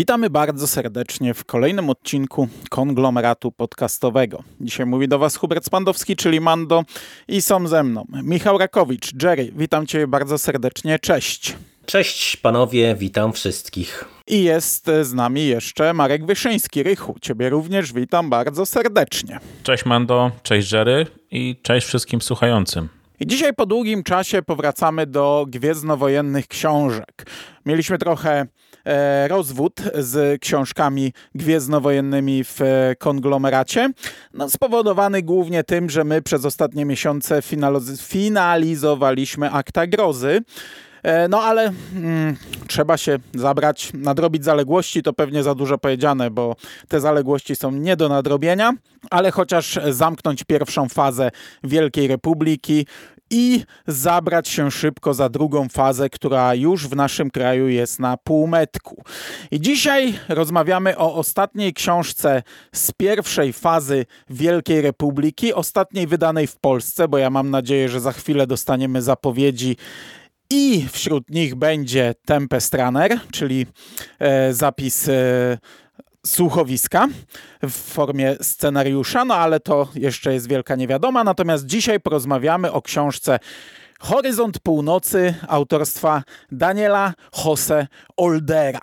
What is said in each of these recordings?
Witamy bardzo serdecznie w kolejnym odcinku konglomeratu podcastowego. Dzisiaj mówi do Was Hubert Spandowski, czyli Mando i są ze mną Michał Rakowicz. Jerry, witam Cię bardzo serdecznie, cześć. Cześć panowie, witam wszystkich. I jest z nami jeszcze Marek Wyszyński. Rychu, Ciebie również witam bardzo serdecznie. Cześć Mando, cześć Jerry i cześć wszystkim słuchającym. I dzisiaj po długim czasie powracamy do gwiezdnowojennych książek. Mieliśmy trochę e, rozwód z książkami gwiezdnowojennymi w e, konglomeracie, no, spowodowany głównie tym, że my przez ostatnie miesiące finalizowaliśmy akta grozy. E, no ale mm, trzeba się zabrać, nadrobić zaległości, to pewnie za dużo powiedziane, bo te zaległości są nie do nadrobienia, ale chociaż zamknąć pierwszą fazę Wielkiej Republiki i zabrać się szybko za drugą fazę, która już w naszym kraju jest na półmetku. I dzisiaj rozmawiamy o ostatniej książce z pierwszej fazy Wielkiej Republiki, ostatniej wydanej w Polsce, bo ja mam nadzieję, że za chwilę dostaniemy zapowiedzi i wśród nich będzie Tempest Runner, czyli e, zapis e, słuchowiska w formie scenariusza, no ale to jeszcze jest wielka niewiadoma. Natomiast dzisiaj porozmawiamy o książce Horyzont Północy autorstwa Daniela Jose Oldera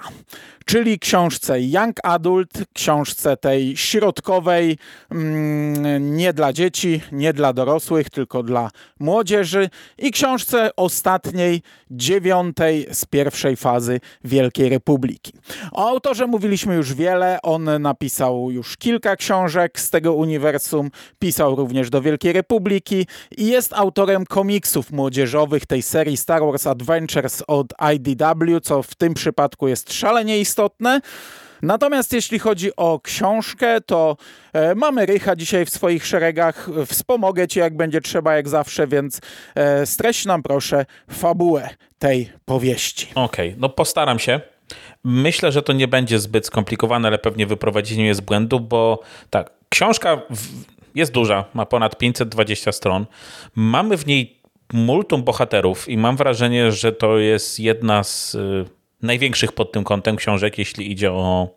czyli książce Young Adult, książce tej środkowej, mm, nie dla dzieci, nie dla dorosłych, tylko dla młodzieży i książce ostatniej, dziewiątej z pierwszej fazy Wielkiej Republiki. O autorze mówiliśmy już wiele, on napisał już kilka książek z tego uniwersum, pisał również do Wielkiej Republiki i jest autorem komiksów młodzieżowych tej serii Star Wars Adventures od IDW, co w tym przypadku jest szalenie istotne. Natomiast jeśli chodzi o książkę, to e, mamy Rycha dzisiaj w swoich szeregach. Wspomogę Ci jak będzie trzeba, jak zawsze, więc e, streść nam proszę fabułę tej powieści. Okej, okay, no postaram się. Myślę, że to nie będzie zbyt skomplikowane, ale pewnie wyprowadzenie z błędu, bo tak, książka jest duża, ma ponad 520 stron. Mamy w niej multum bohaterów i mam wrażenie, że to jest jedna z y, największych pod tym kątem książek, jeśli idzie o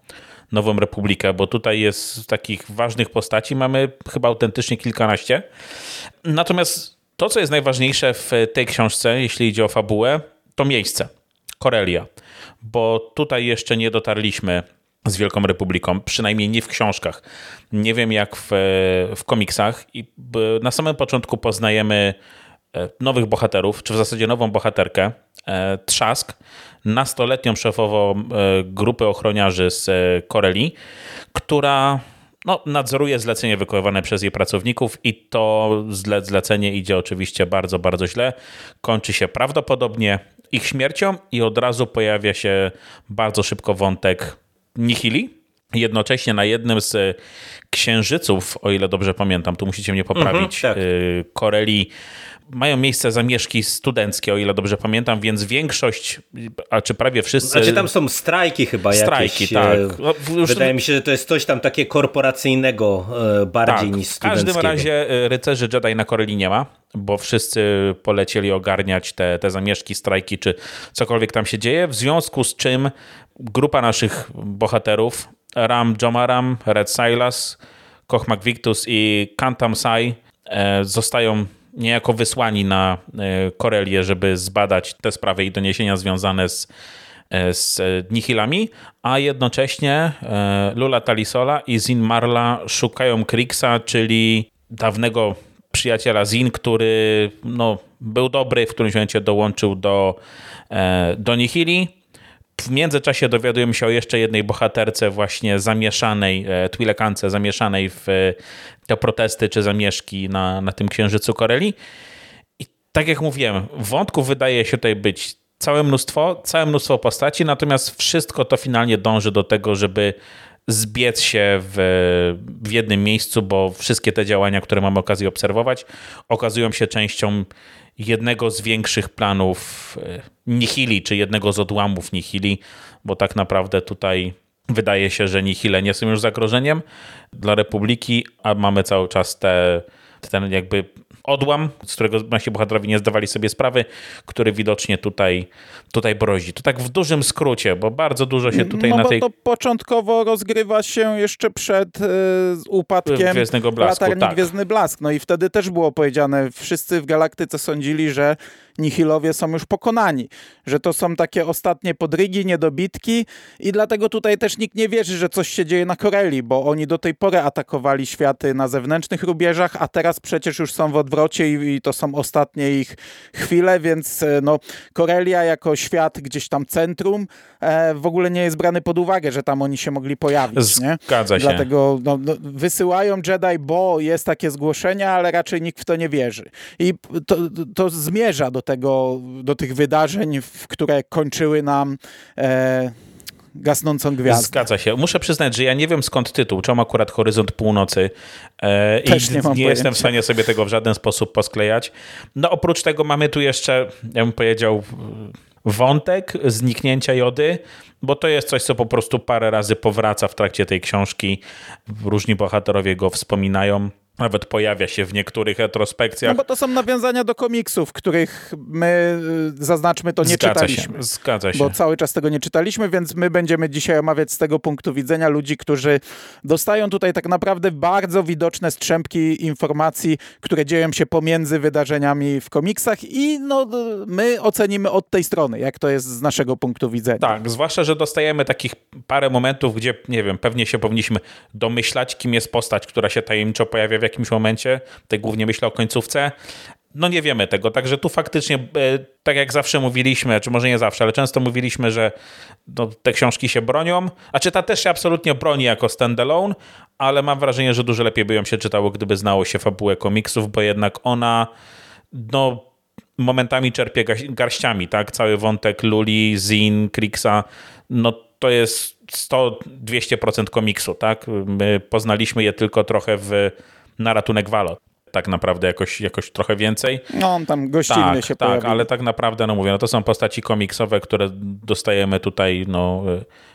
Nową Republikę, bo tutaj jest takich ważnych postaci, mamy chyba autentycznie kilkanaście. Natomiast to, co jest najważniejsze w tej książce, jeśli idzie o fabułę, to miejsce, Korelia, bo tutaj jeszcze nie dotarliśmy z Wielką Republiką, przynajmniej nie w książkach. Nie wiem jak w, w komiksach i na samym początku poznajemy e, nowych bohaterów, czy w zasadzie nową bohaterkę, e, Trzask, nastoletnią szefową e, grupy ochroniarzy z e, Koreli, która no, nadzoruje zlecenie wykonywane przez jej pracowników i to zlecenie idzie oczywiście bardzo, bardzo źle. Kończy się prawdopodobnie ich śmiercią i od razu pojawia się bardzo szybko wątek Nihili. Jednocześnie na jednym z księżyców, o ile dobrze pamiętam, tu musicie mnie poprawić, mhm, tak. E, Koreli mają miejsce zamieszki studenckie, o ile dobrze pamiętam, więc większość, a czy prawie wszyscy... Znaczy tam są strajki chyba strajki, jakieś. tak. E, no, wydaje mi się, że to jest coś tam takie korporacyjnego e, bardziej tak. niż studenckiego. W każdym razie e, rycerzy Jedi na Koreli nie ma, bo wszyscy polecieli ogarniać te, te zamieszki, strajki, czy cokolwiek tam się dzieje, w związku z czym grupa naszych bohaterów, Ram Jomaram, Red Silas, Koch McVictus i Kantam Sai zostają niejako wysłani na e, Korelię, żeby zbadać te sprawy i doniesienia związane z, e, z Nihilami, a jednocześnie e, Lula Talisola i Zin Marla szukają Krixa, czyli dawnego przyjaciela Zin, który no, był dobry, w którymś momencie dołączył do, do Nihili. W międzyczasie dowiadujemy się o jeszcze jednej bohaterce właśnie zamieszanej, Twilekance zamieszanej w te protesty czy zamieszki na, na tym księżycu Koreli. I tak jak mówiłem, wątków wydaje się tutaj być całe mnóstwo, całe mnóstwo postaci, natomiast wszystko to finalnie dąży do tego, żeby zbiec się w, w jednym miejscu, bo wszystkie te działania, które mamy okazję obserwować, okazują się częścią jednego z większych planów e, Nihili, czy jednego z odłamów Nihili, bo tak naprawdę tutaj wydaje się, że Nihile nie są już zagrożeniem dla Republiki, a mamy cały czas te, ten jakby odłam, z którego nasi bohaterowie nie zdawali sobie sprawy, który widocznie tutaj, tutaj brozi. To tak w dużym skrócie, bo bardzo dużo się tutaj no, na tej... to początkowo rozgrywa się jeszcze przed y, upadkiem Gwiezdnego Blasku, latarni tak. Gwiezdny Blask. No i wtedy też było powiedziane, wszyscy w galaktyce sądzili, że Nihilowie są już pokonani, że to są takie ostatnie podrygi, niedobitki i dlatego tutaj też nikt nie wierzy, że coś się dzieje na Koreli, bo oni do tej pory atakowali światy na zewnętrznych rubieżach, a teraz przecież już są w odwrocie i, i to są ostatnie ich chwile, więc e, no, Korelia jako świat gdzieś tam centrum e, w ogóle nie jest brany pod uwagę, że tam oni się mogli pojawić. Zgadza nie? się. Dlatego no, no, wysyłają Jedi, bo jest takie zgłoszenia, ale raczej nikt w to nie wierzy. I to, to zmierza do tego, do tych wydarzeń, w które kończyły nam e, gasnącą gwiazdę. Zgadza się. Muszę przyznać, że ja nie wiem skąd tytuł, czemu akurat Horyzont Północy e, Też i nie, nie jestem w stanie sobie tego w żaden sposób posklejać. No oprócz tego mamy tu jeszcze, ja bym powiedział, wątek zniknięcia Jody, bo to jest coś, co po prostu parę razy powraca w trakcie tej książki. Różni bohaterowie go wspominają. Nawet pojawia się w niektórych retrospekcjach. No bo to są nawiązania do komiksów, których my, y, zaznaczmy, to nie zgadza czytaliśmy. Się, zgadza się. Bo cały czas tego nie czytaliśmy, więc my będziemy dzisiaj omawiać z tego punktu widzenia ludzi, którzy dostają tutaj tak naprawdę bardzo widoczne strzępki informacji, które dzieją się pomiędzy wydarzeniami w komiksach i no, my ocenimy od tej strony, jak to jest z naszego punktu widzenia. Tak, zwłaszcza, że dostajemy takich parę momentów, gdzie, nie wiem, pewnie się powinniśmy domyślać, kim jest postać, która się tajemniczo pojawia w jakimś momencie, tutaj głównie myślę o końcówce, no nie wiemy tego, także tu faktycznie, e, tak jak zawsze mówiliśmy, czy może nie zawsze, ale często mówiliśmy, że no, te książki się bronią, a czy ta też się absolutnie broni jako standalone, ale mam wrażenie, że dużo lepiej by ją się czytało, gdyby znało się fabułę komiksów, bo jednak ona, no momentami czerpie garściami, tak? Cały wątek Luli, Zin, Krixa, no to jest 100-200% komiksu, tak? My poznaliśmy je tylko trochę w na ratunek Walot. Tak naprawdę jakoś, jakoś trochę więcej. No, on tam gościnny tak, się Tak, pojawił. ale tak naprawdę, no mówię, no to są postaci komiksowe, które dostajemy tutaj no,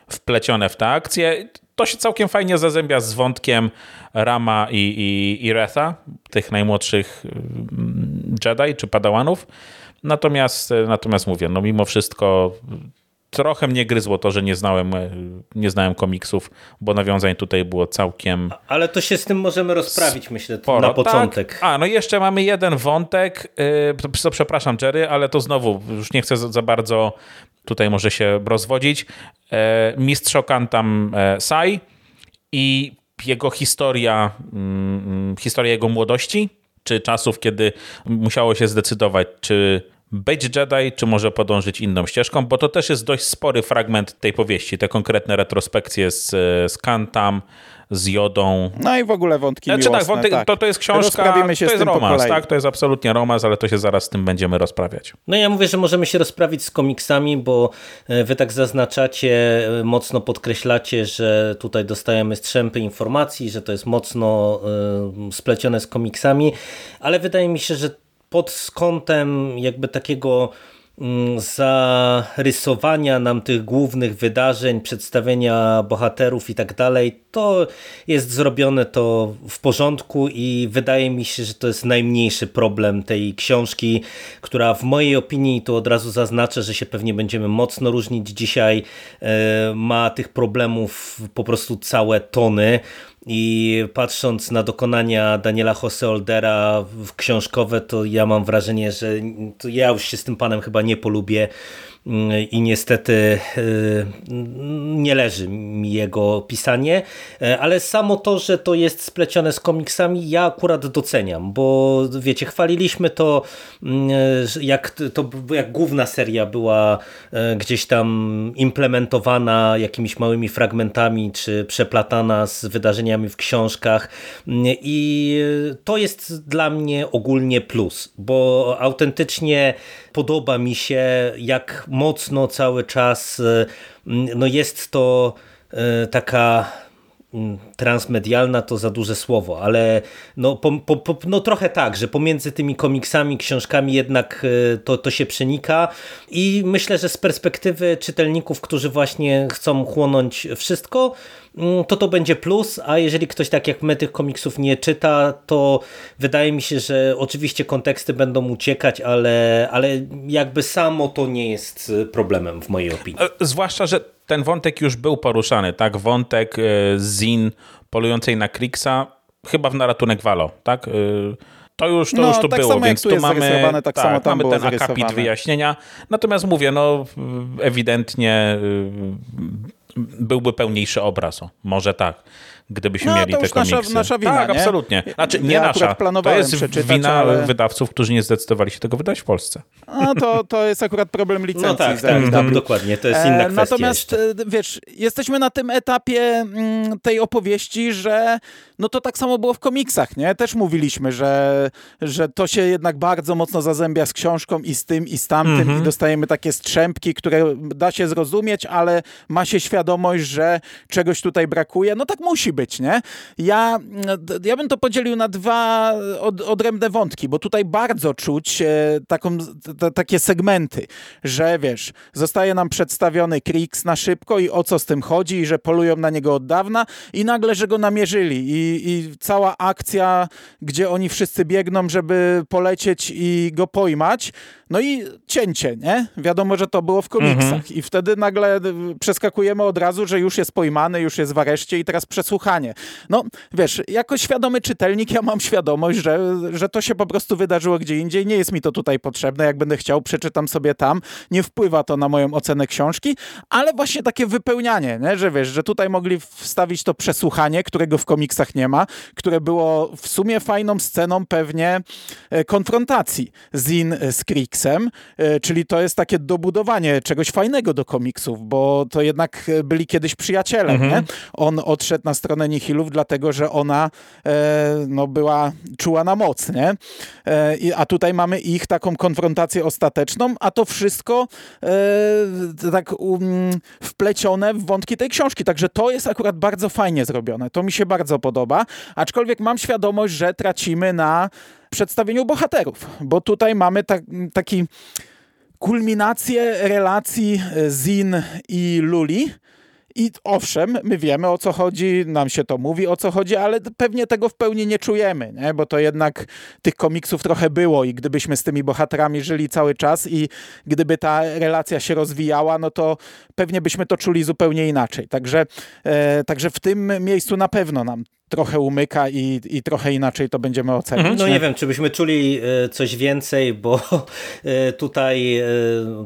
wplecione w tę akcję. To się całkiem fajnie zazębia z wątkiem Rama i, i, i Retha, tych najmłodszych mm, Jedi czy Padawanów. Natomiast, natomiast mówię, no mimo wszystko trochę mnie gryzło to, że nie znałem, nie znałem komiksów, bo nawiązań tutaj było całkiem. Ale to się z tym możemy rozprawić, myślę, sporo. na początek. Tak. A, no i jeszcze mamy jeden wątek. To, przepraszam, Jerry, ale to znowu już nie chcę za, za bardzo tutaj może się rozwodzić. Yy, mistrz Okantam Sai i jego historia, yy, historia jego młodości, czy czasów, kiedy musiało się zdecydować, czy być Jedi, czy może podążyć inną ścieżką, bo to też jest dość spory fragment tej powieści, te konkretne retrospekcje z, z Kantam, z Jodą. No i w ogóle wątki znaczy, miłosne. tak, wątek, tak. To, to jest książka, się to jest romans, tak? To jest absolutnie romans, ale to się zaraz z tym będziemy rozprawiać. No ja mówię, że możemy się rozprawić z komiksami, bo wy tak zaznaczacie, mocno podkreślacie, że tutaj dostajemy strzępy informacji, że to jest mocno y, splecione z komiksami, ale wydaje mi się, że pod kątem jakby takiego zarysowania nam tych głównych wydarzeń, przedstawienia bohaterów i tak dalej, to jest zrobione to w porządku i wydaje mi się, że to jest najmniejszy problem tej książki, która w mojej opinii, tu od razu zaznaczę, że się pewnie będziemy mocno różnić dzisiaj, ma tych problemów po prostu całe tony. I patrząc na dokonania Daniela Jose Oldera książkowe, to ja mam wrażenie, że ja już się z tym panem chyba nie polubię i niestety nie leży mi jego pisanie, ale samo to, że to jest splecione z komiksami, ja akurat doceniam, bo wiecie, chwaliliśmy to, jak, to, jak główna seria była gdzieś tam implementowana jakimiś małymi fragmentami, czy przeplatana z wydarzeniami w książkach. I to jest dla mnie ogólnie plus, bo autentycznie podoba mi się, jak mocno cały czas no jest to taka transmedialna to za duże słowo, ale no, po, po, no trochę tak, że pomiędzy tymi komiksami, książkami jednak to, to się przenika i myślę, że z perspektywy czytelników, którzy właśnie chcą chłonąć wszystko, mm, to to będzie plus, a jeżeli ktoś tak jak my tych komiksów nie czyta, to wydaje mi się, że oczywiście konteksty będą uciekać, ale, ale jakby samo to nie jest problemem w mojej opinii. E, zwłaszcza, że ten wątek już był poruszany, tak? Wątek e, Zin polującej na Krixa, chyba w naratunek Walo, tak? E, to już, to no, już tu tak było, samo więc tu tu mamy, mamy, tak, samo tam mamy ten akapit wyjaśnienia. Natomiast mówię, no ewidentnie byłby pełniejszy obraz. O, może tak gdybyśmy no, mieli to te już komiksy. Nasza, nasza wina, tak, nie? absolutnie. Znaczy, nie ja nasza. To jest wina ale... wydawców, którzy nie zdecydowali się tego wydać w Polsce. No to, to jest akurat problem licencji. No tak, tak, tak dokładnie. To jest inna kwestia. Natomiast jeszcze. wiesz, jesteśmy na tym etapie mm, tej opowieści, że no to tak samo było w komiksach, nie? Też mówiliśmy, że, że to się jednak bardzo mocno zazębia z książką i z tym i z tamtym mm -hmm. i dostajemy takie strzępki, które da się zrozumieć, ale ma się świadomość, że czegoś tutaj brakuje. No tak musi być, nie? Ja, ja bym to podzielił na dwa od, odrębne wątki, bo tutaj bardzo czuć e, taką, t, takie segmenty, że wiesz, zostaje nam przedstawiony Krix na szybko i o co z tym chodzi, i że polują na niego od dawna i nagle, że go namierzyli i, i cała akcja, gdzie oni wszyscy biegną, żeby polecieć i go pojmać, no i cięcie, nie? Wiadomo, że to było w komiksach mhm. i wtedy nagle przeskakujemy od razu, że już jest pojmany, już jest w areszcie i teraz przesłuchanie. No, wiesz, jako świadomy czytelnik ja mam świadomość, że, że to się po prostu wydarzyło gdzie indziej, nie jest mi to tutaj potrzebne, jak będę chciał, przeczytam sobie tam, nie wpływa to na moją ocenę książki, ale właśnie takie wypełnianie, nie? że wiesz, że tutaj mogli wstawić to przesłuchanie, którego w komiksach nie ma, które było w sumie fajną sceną pewnie e, konfrontacji Zin z Krixem, e, czyli to jest takie dobudowanie czegoś fajnego do komiksów, bo to jednak byli kiedyś przyjaciele, mhm. nie? On odszedł na stronę Nihilów, dlatego że ona e, no, była czuła na moc, nie? E, a tutaj mamy ich taką konfrontację ostateczną, a to wszystko e, tak um, wplecione w wątki tej książki. Także to jest akurat bardzo fajnie zrobione. To mi się bardzo podoba. Aczkolwiek mam świadomość, że tracimy na przedstawieniu bohaterów, bo tutaj mamy ta, taki kulminację relacji Zin i Luli i owszem, my wiemy o co chodzi, nam się to mówi o co chodzi, ale pewnie tego w pełni nie czujemy, nie? bo to jednak tych komiksów trochę było i gdybyśmy z tymi bohaterami żyli cały czas i gdyby ta relacja się rozwijała, no to pewnie byśmy to czuli zupełnie inaczej. Także, e, także w tym miejscu na pewno nam trochę umyka i, i trochę inaczej to będziemy oceniać. Mhm. No nie wiem, czy byśmy czuli e, coś więcej, bo e, tutaj e,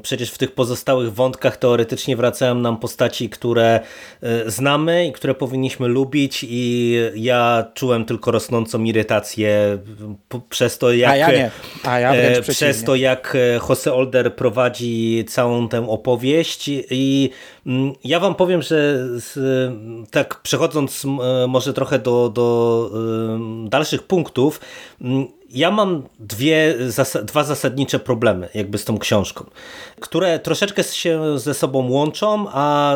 przecież w tych pozostałych wątkach teoretycznie wracają nam postaci, które znamy i które powinniśmy lubić i ja czułem tylko rosnącą irytację przez to, jak, A ja nie. A ja przez to, jak Jose Older prowadzi całą tę opowieść i mm, ja wam powiem, że tak przechodząc może trochę do do, do dalszych punktów, ja mam dwie, dwa zasadnicze problemy jakby z tą książką, które troszeczkę się ze sobą łączą, a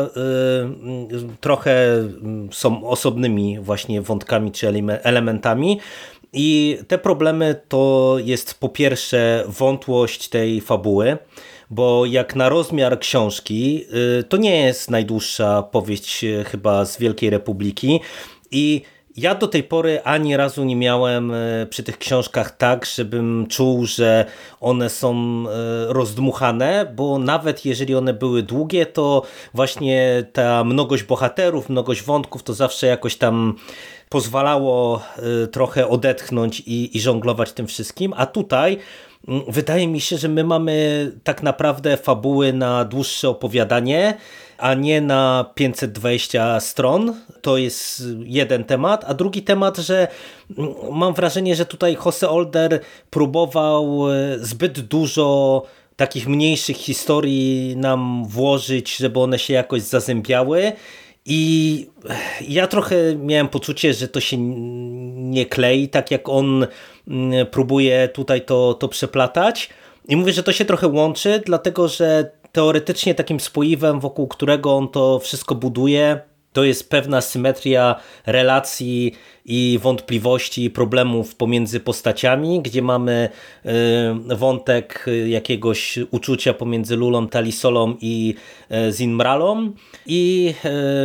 trochę są osobnymi właśnie wątkami czy elementami. I te problemy to jest po pierwsze wątłość tej fabuły, bo jak na rozmiar książki, y, to nie jest najdłuższa powieść y, chyba z Wielkiej Republiki i ja do tej pory ani razu nie miałem e, przy tych książkach tak, żebym czuł, że one są e, rozdmuchane, bo nawet jeżeli one były długie, to właśnie ta mnogość bohaterów, mnogość wątków to zawsze jakoś tam pozwalało e, trochę odetchnąć i, i żonglować tym wszystkim, a tutaj mm, wydaje mi się, że my mamy tak naprawdę fabuły na dłuższe opowiadanie, a nie na 520 stron. To jest jeden temat. A drugi temat, że mam wrażenie, że tutaj Jose Older próbował e, zbyt dużo takich mniejszych historii nam włożyć, żeby one się jakoś zazębiały. I ja trochę miałem poczucie, że to się nie klei, tak jak on mm, próbuje tutaj to, to przeplatać. I mówię, że to się trochę łączy, dlatego że teoretycznie takim spoiwem, wokół którego on to wszystko buduje, to jest pewna symetria relacji i wątpliwości, problemów pomiędzy postaciami, gdzie mamy y, wątek jakiegoś uczucia pomiędzy Lulą Talisolą i y, Zinmralą i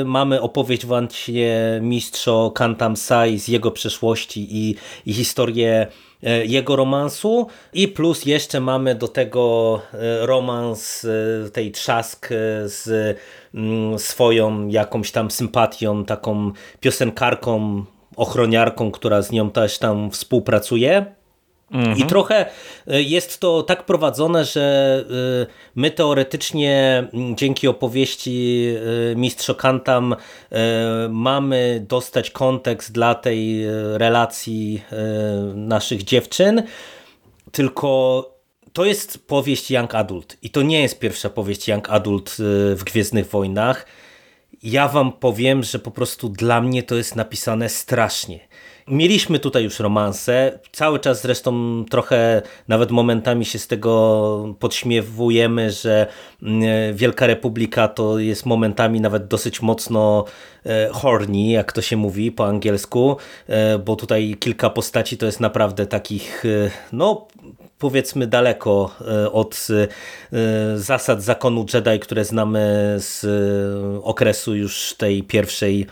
y, mamy opowieść właśnie mistrzo Kantam Sai z jego przeszłości i, i historię jego romansu i plus jeszcze mamy do tego romans tej trzask z mm, swoją jakąś tam sympatią, taką piosenkarką ochroniarką, która z nią też tam współpracuje. Mhm. I trochę e, jest to tak prowadzone, że e, my teoretycznie dzięki opowieści e, Mistrzo Kantam mamy dostać kontekst dla tej relacji naszych dziewczyn, tylko to jest powieść Young Adult i to nie jest pierwsza powieść Young Adult w Gwiezdnych Wojnach ja wam powiem, że po prostu dla mnie to jest napisane strasznie. Mieliśmy tutaj już romanse, cały czas zresztą trochę nawet momentami się z tego podśmiewujemy, że mm, Wielka Republika to jest momentami nawet dosyć mocno e, horny, jak to się mówi po angielsku, e, bo tutaj kilka postaci to jest naprawdę takich, e, no powiedzmy daleko e, od e, zasad zakonu Jedi, które znamy z e, okresu już tej pierwszej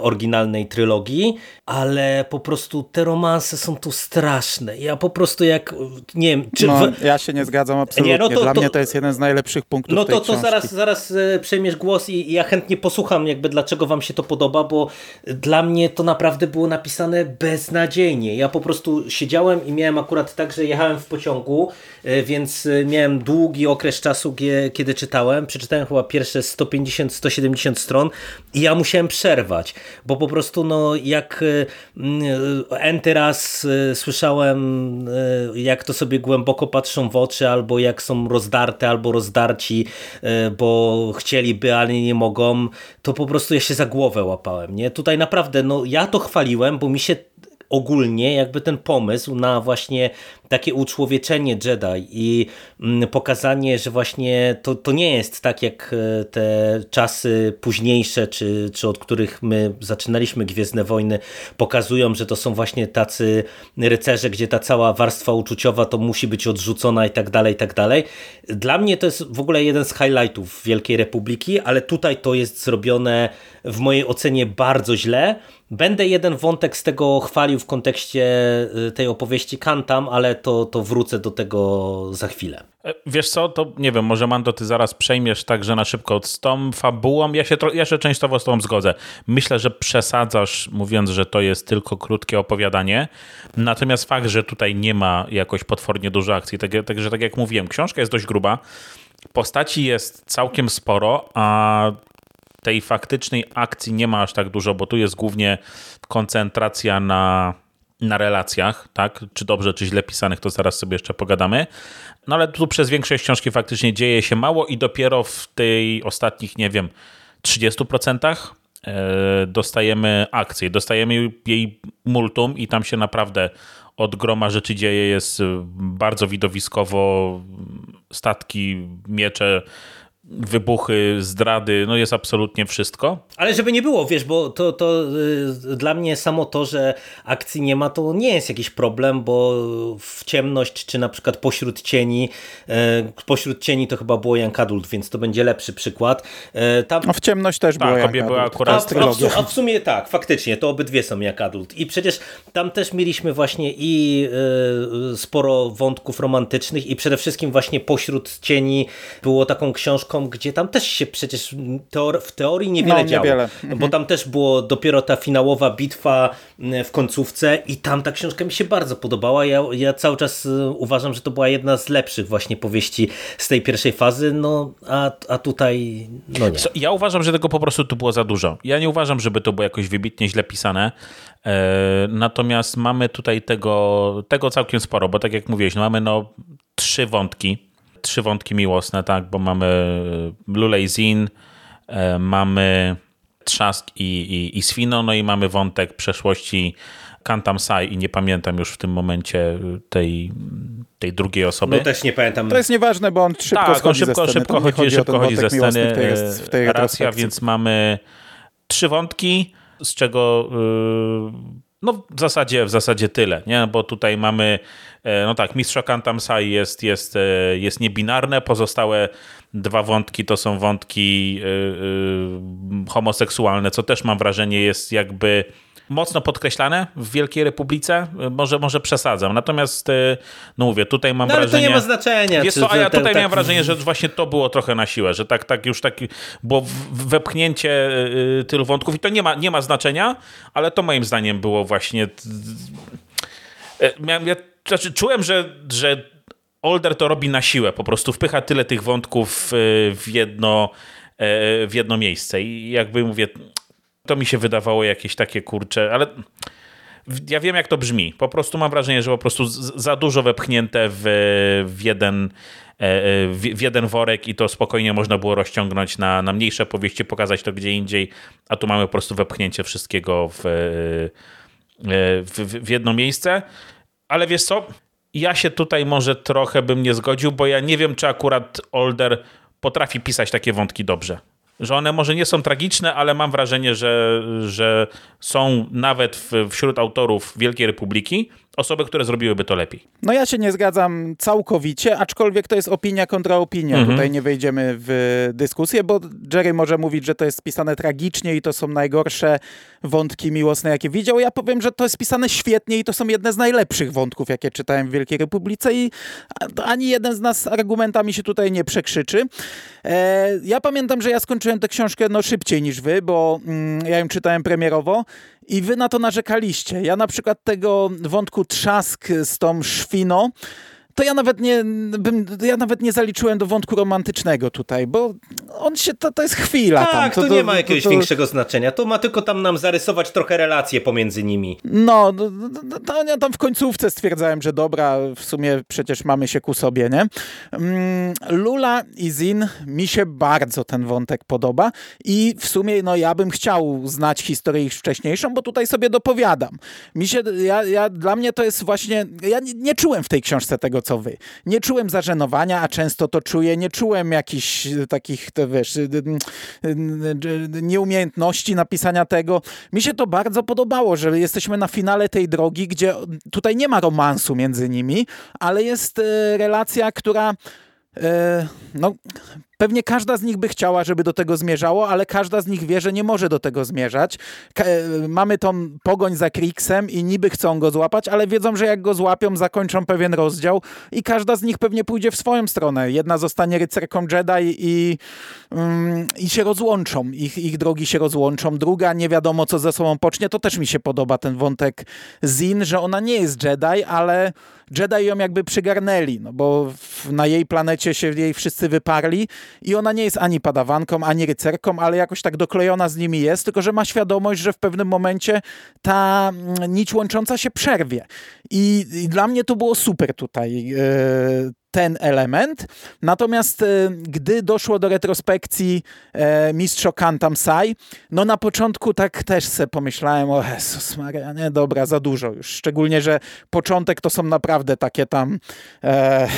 oryginalnej trylogii, ale po prostu te romanse są tu straszne. Ja po prostu jak, nie wiem... Czy no, w... Ja się nie zgadzam absolutnie. Nie, no to, Dla to, mnie to jest jeden z najlepszych punktów No to, to zaraz, zaraz e, przejmiesz głos i, ja chętnie posłucham jakby dlaczego wam się to podoba, bo dla mnie to naprawdę było napisane beznadziejnie. Ja po prostu siedziałem i miałem akurat tak, że jechałem w pociągu, e, więc e, miałem długi okres czasu, kiedy czytałem. Przeczytałem chyba pierwsze 150-170 stron i ja musiałem przerwać, bo po prostu no jak raz y, słyszałem, y, jak to sobie głęboko patrzą w oczy, albo jak są rozdarte, albo rozdarci, y, bo chcieliby, ale nie mogą, to po prostu ja się za głowę łapałem. Nie? Tutaj naprawdę, no ja to chwaliłem, bo mi się ogólnie jakby ten pomysł na właśnie takie uczłowieczenie Jedi i mm, pokazanie, że właśnie to, to nie jest tak jak e, te czasy późniejsze, czy, czy od których my zaczynaliśmy Gwiezdne Wojny, pokazują, że to są właśnie tacy rycerze, gdzie ta cała warstwa uczuciowa to musi być odrzucona i tak dalej, i tak dalej. Dla mnie to jest w ogóle jeden z highlightów Wielkiej Republiki, ale tutaj to jest zrobione w mojej ocenie bardzo źle. Będę jeden wątek z tego chwalił w kontekście y, tej opowieści Kantam, ale to, to wrócę do tego za chwilę. E, wiesz co, to nie wiem, może Mando, ty zaraz przejmiesz także na szybko z tą fabułą. Ja się, ja się częściowo z tobą zgodzę. Myślę, że przesadzasz, mówiąc, że to jest tylko krótkie opowiadanie. Natomiast fakt, że tutaj nie ma jakoś potwornie dużo akcji, także tak, tak jak mówiłem, książka jest dość gruba. Postaci jest całkiem sporo, a tej faktycznej akcji nie ma aż tak dużo, bo tu jest głównie koncentracja na, na relacjach, tak? Czy dobrze, czy źle pisanych, to zaraz sobie jeszcze pogadamy. No ale tu przez większość książki faktycznie dzieje się mało i dopiero w tej ostatnich, nie wiem, 30% e, dostajemy akcję, dostajemy jej multum i tam się naprawdę od groma rzeczy dzieje, jest bardzo widowiskowo, statki, miecze, wybuchy, zdrady, no jest absolutnie wszystko. Ale żeby nie było, wiesz, bo to, to y, dla mnie samo to, że akcji nie ma, to nie jest jakiś problem, bo w ciemność, czy na przykład pośród cieni, y, pośród cieni to chyba było Young Adult, więc to będzie lepszy przykład. Y, tam... No w ciemność też tak, było Young była akurat a, a, w, a w sumie tak, faktycznie, to obydwie są Young Adult. I przecież tam też mieliśmy właśnie i sporo wątków romantycznych i przede wszystkim właśnie pośród cieni było taką książką gdzie tam też się przecież teor w teorii niewiele no, działo. Niewiele. Mhm. Bo tam też było dopiero ta finałowa bitwa mm, w końcówce i tam ta książka mi się bardzo podobała. Ja, ja cały czas y, uważam, że to była jedna z lepszych właśnie powieści z tej pierwszej fazy, no a, a tutaj no nie. Ja uważam, że tego po prostu tu było za dużo. Ja nie uważam, żeby to było jakoś wybitnie źle pisane. E, natomiast mamy tutaj tego, tego całkiem sporo, bo tak jak mówiłeś, no mamy no trzy wątki trzy wątki miłosne, tak, bo mamy Lulej Zin, e, mamy Trzask i, i, i Swino, no i mamy wątek przeszłości Kantam Sai i nie pamiętam już w tym momencie tej, tej drugiej osoby. No też nie pamiętam. To jest nieważne, bo on szybko tak, on szybko, szybko chodzi, szybko chodzi ze sceny. W tej, w tej Racja, więc mamy trzy wątki, z czego yy, no w zasadzie, w zasadzie tyle, nie? bo tutaj mamy, e, no tak, Mistrza Kantamsai jest, jest, e, jest niebinarne, pozostałe dwa wątki to są wątki yy, homoseksualne, co też mam wrażenie jest jakby mocno podkreślane w Wielkiej Republice. Może, może przesadzam. Natomiast, no mówię, tutaj mam no, ale wrażenie... to nie ma znaczenia. Co, a ja tutaj tak... miałem wrażenie, że właśnie to było trochę na siłę, że tak, tak już tak było wepchnięcie tylu wątków i to nie ma, nie ma znaczenia, ale to moim zdaniem było właśnie... Miałem, ja, znaczy, czułem, że, że Older to robi na siłę, po prostu wpycha tyle tych wątków w jedno, w jedno miejsce i jakby mówię, to mi się wydawało jakieś takie kurcze, ale ja wiem jak to brzmi. Po prostu mam wrażenie, że po prostu za dużo wepchnięte w, w jeden w jeden worek i to spokojnie można było rozciągnąć na, na mniejsze powieści, pokazać to gdzie indziej, a tu mamy po prostu wepchnięcie wszystkiego w, w, w jedno miejsce. Ale wiesz co, ja się tutaj może trochę bym nie zgodził, bo ja nie wiem, czy akurat Older potrafi pisać takie wątki dobrze. Że one może nie są tragiczne, ale mam wrażenie, że, że są nawet w, wśród autorów Wielkiej Republiki osoby, które zrobiłyby to lepiej. No ja się nie zgadzam całkowicie, aczkolwiek to jest opinia kontra opinia. Mhm. Tutaj nie wejdziemy w dyskusję, bo Jerry może mówić, że to jest pisane tragicznie i to są najgorsze wątki miłosne, jakie widział. Ja powiem, że to jest pisane świetnie i to są jedne z najlepszych wątków, jakie czytałem w Wielkiej Republice i ani jeden z nas argumentami się tutaj nie przekrzyczy. E, ja pamiętam, że ja skończyłem tę książkę no szybciej niż wy, bo mm, ja ją czytałem premierowo i wy na to narzekaliście. Ja na przykład tego wątku trzask z tą szwiną to ja nawet nie, bym, ja nawet nie zaliczyłem do wątku romantycznego tutaj, bo on się, to, to jest chwila tak, tam. To, to nie ma jakiegoś to, większego znaczenia. To ma tylko tam nam zarysować trochę relacje pomiędzy nimi. No, to, ja tam w końcówce stwierdzałem, że dobra, w sumie przecież mamy się ku sobie, nie? Mm, Lula i Zin, mi się bardzo ten wątek podoba i w sumie, no ja bym chciał znać historię ich wcześniejszą, bo tutaj sobie dopowiadam. Mi się, ja, ja, dla mnie to jest właśnie, ja nie, nie czułem w tej książce tego, co wy. Nie czułem zażenowania, a często to czuję. Nie czułem jakichś takich, to wiesz, nieumiejętności napisania tego. Mi się to bardzo podobało, że jesteśmy na finale tej drogi, gdzie tutaj nie ma romansu między nimi, ale jest e, relacja, która e, no, Pewnie każda z nich by chciała, żeby do tego zmierzało, ale każda z nich wie, że nie może do tego zmierzać. E, mamy tą pogoń za Kriksem i niby chcą go złapać, ale wiedzą, że jak go złapią, zakończą pewien rozdział i każda z nich pewnie pójdzie w swoją stronę. Jedna zostanie rycerką Jedi i, mm, i się rozłączą. Ich, ich drogi się rozłączą. Druga nie wiadomo, co ze sobą pocznie. To też mi się podoba ten wątek Zin, że ona nie jest Jedi, ale Jedi ją jakby przygarnęli, no bo na jej planecie się jej wszyscy wyparli i ona nie jest ani padawanką, ani rycerką, ale jakoś tak doklejona z nimi jest, tylko że ma świadomość, że w pewnym momencie ta mm, nić łącząca się przerwie. I, i dla mnie to było super tutaj. Yy, ten element. Natomiast e, gdy doszło do retrospekcji e, Mistrzo Kantam Sai, no na początku tak też sobie pomyślałem, o Jezus Maria, nie, dobra, za dużo już. Szczególnie, że początek to są naprawdę takie tam... E,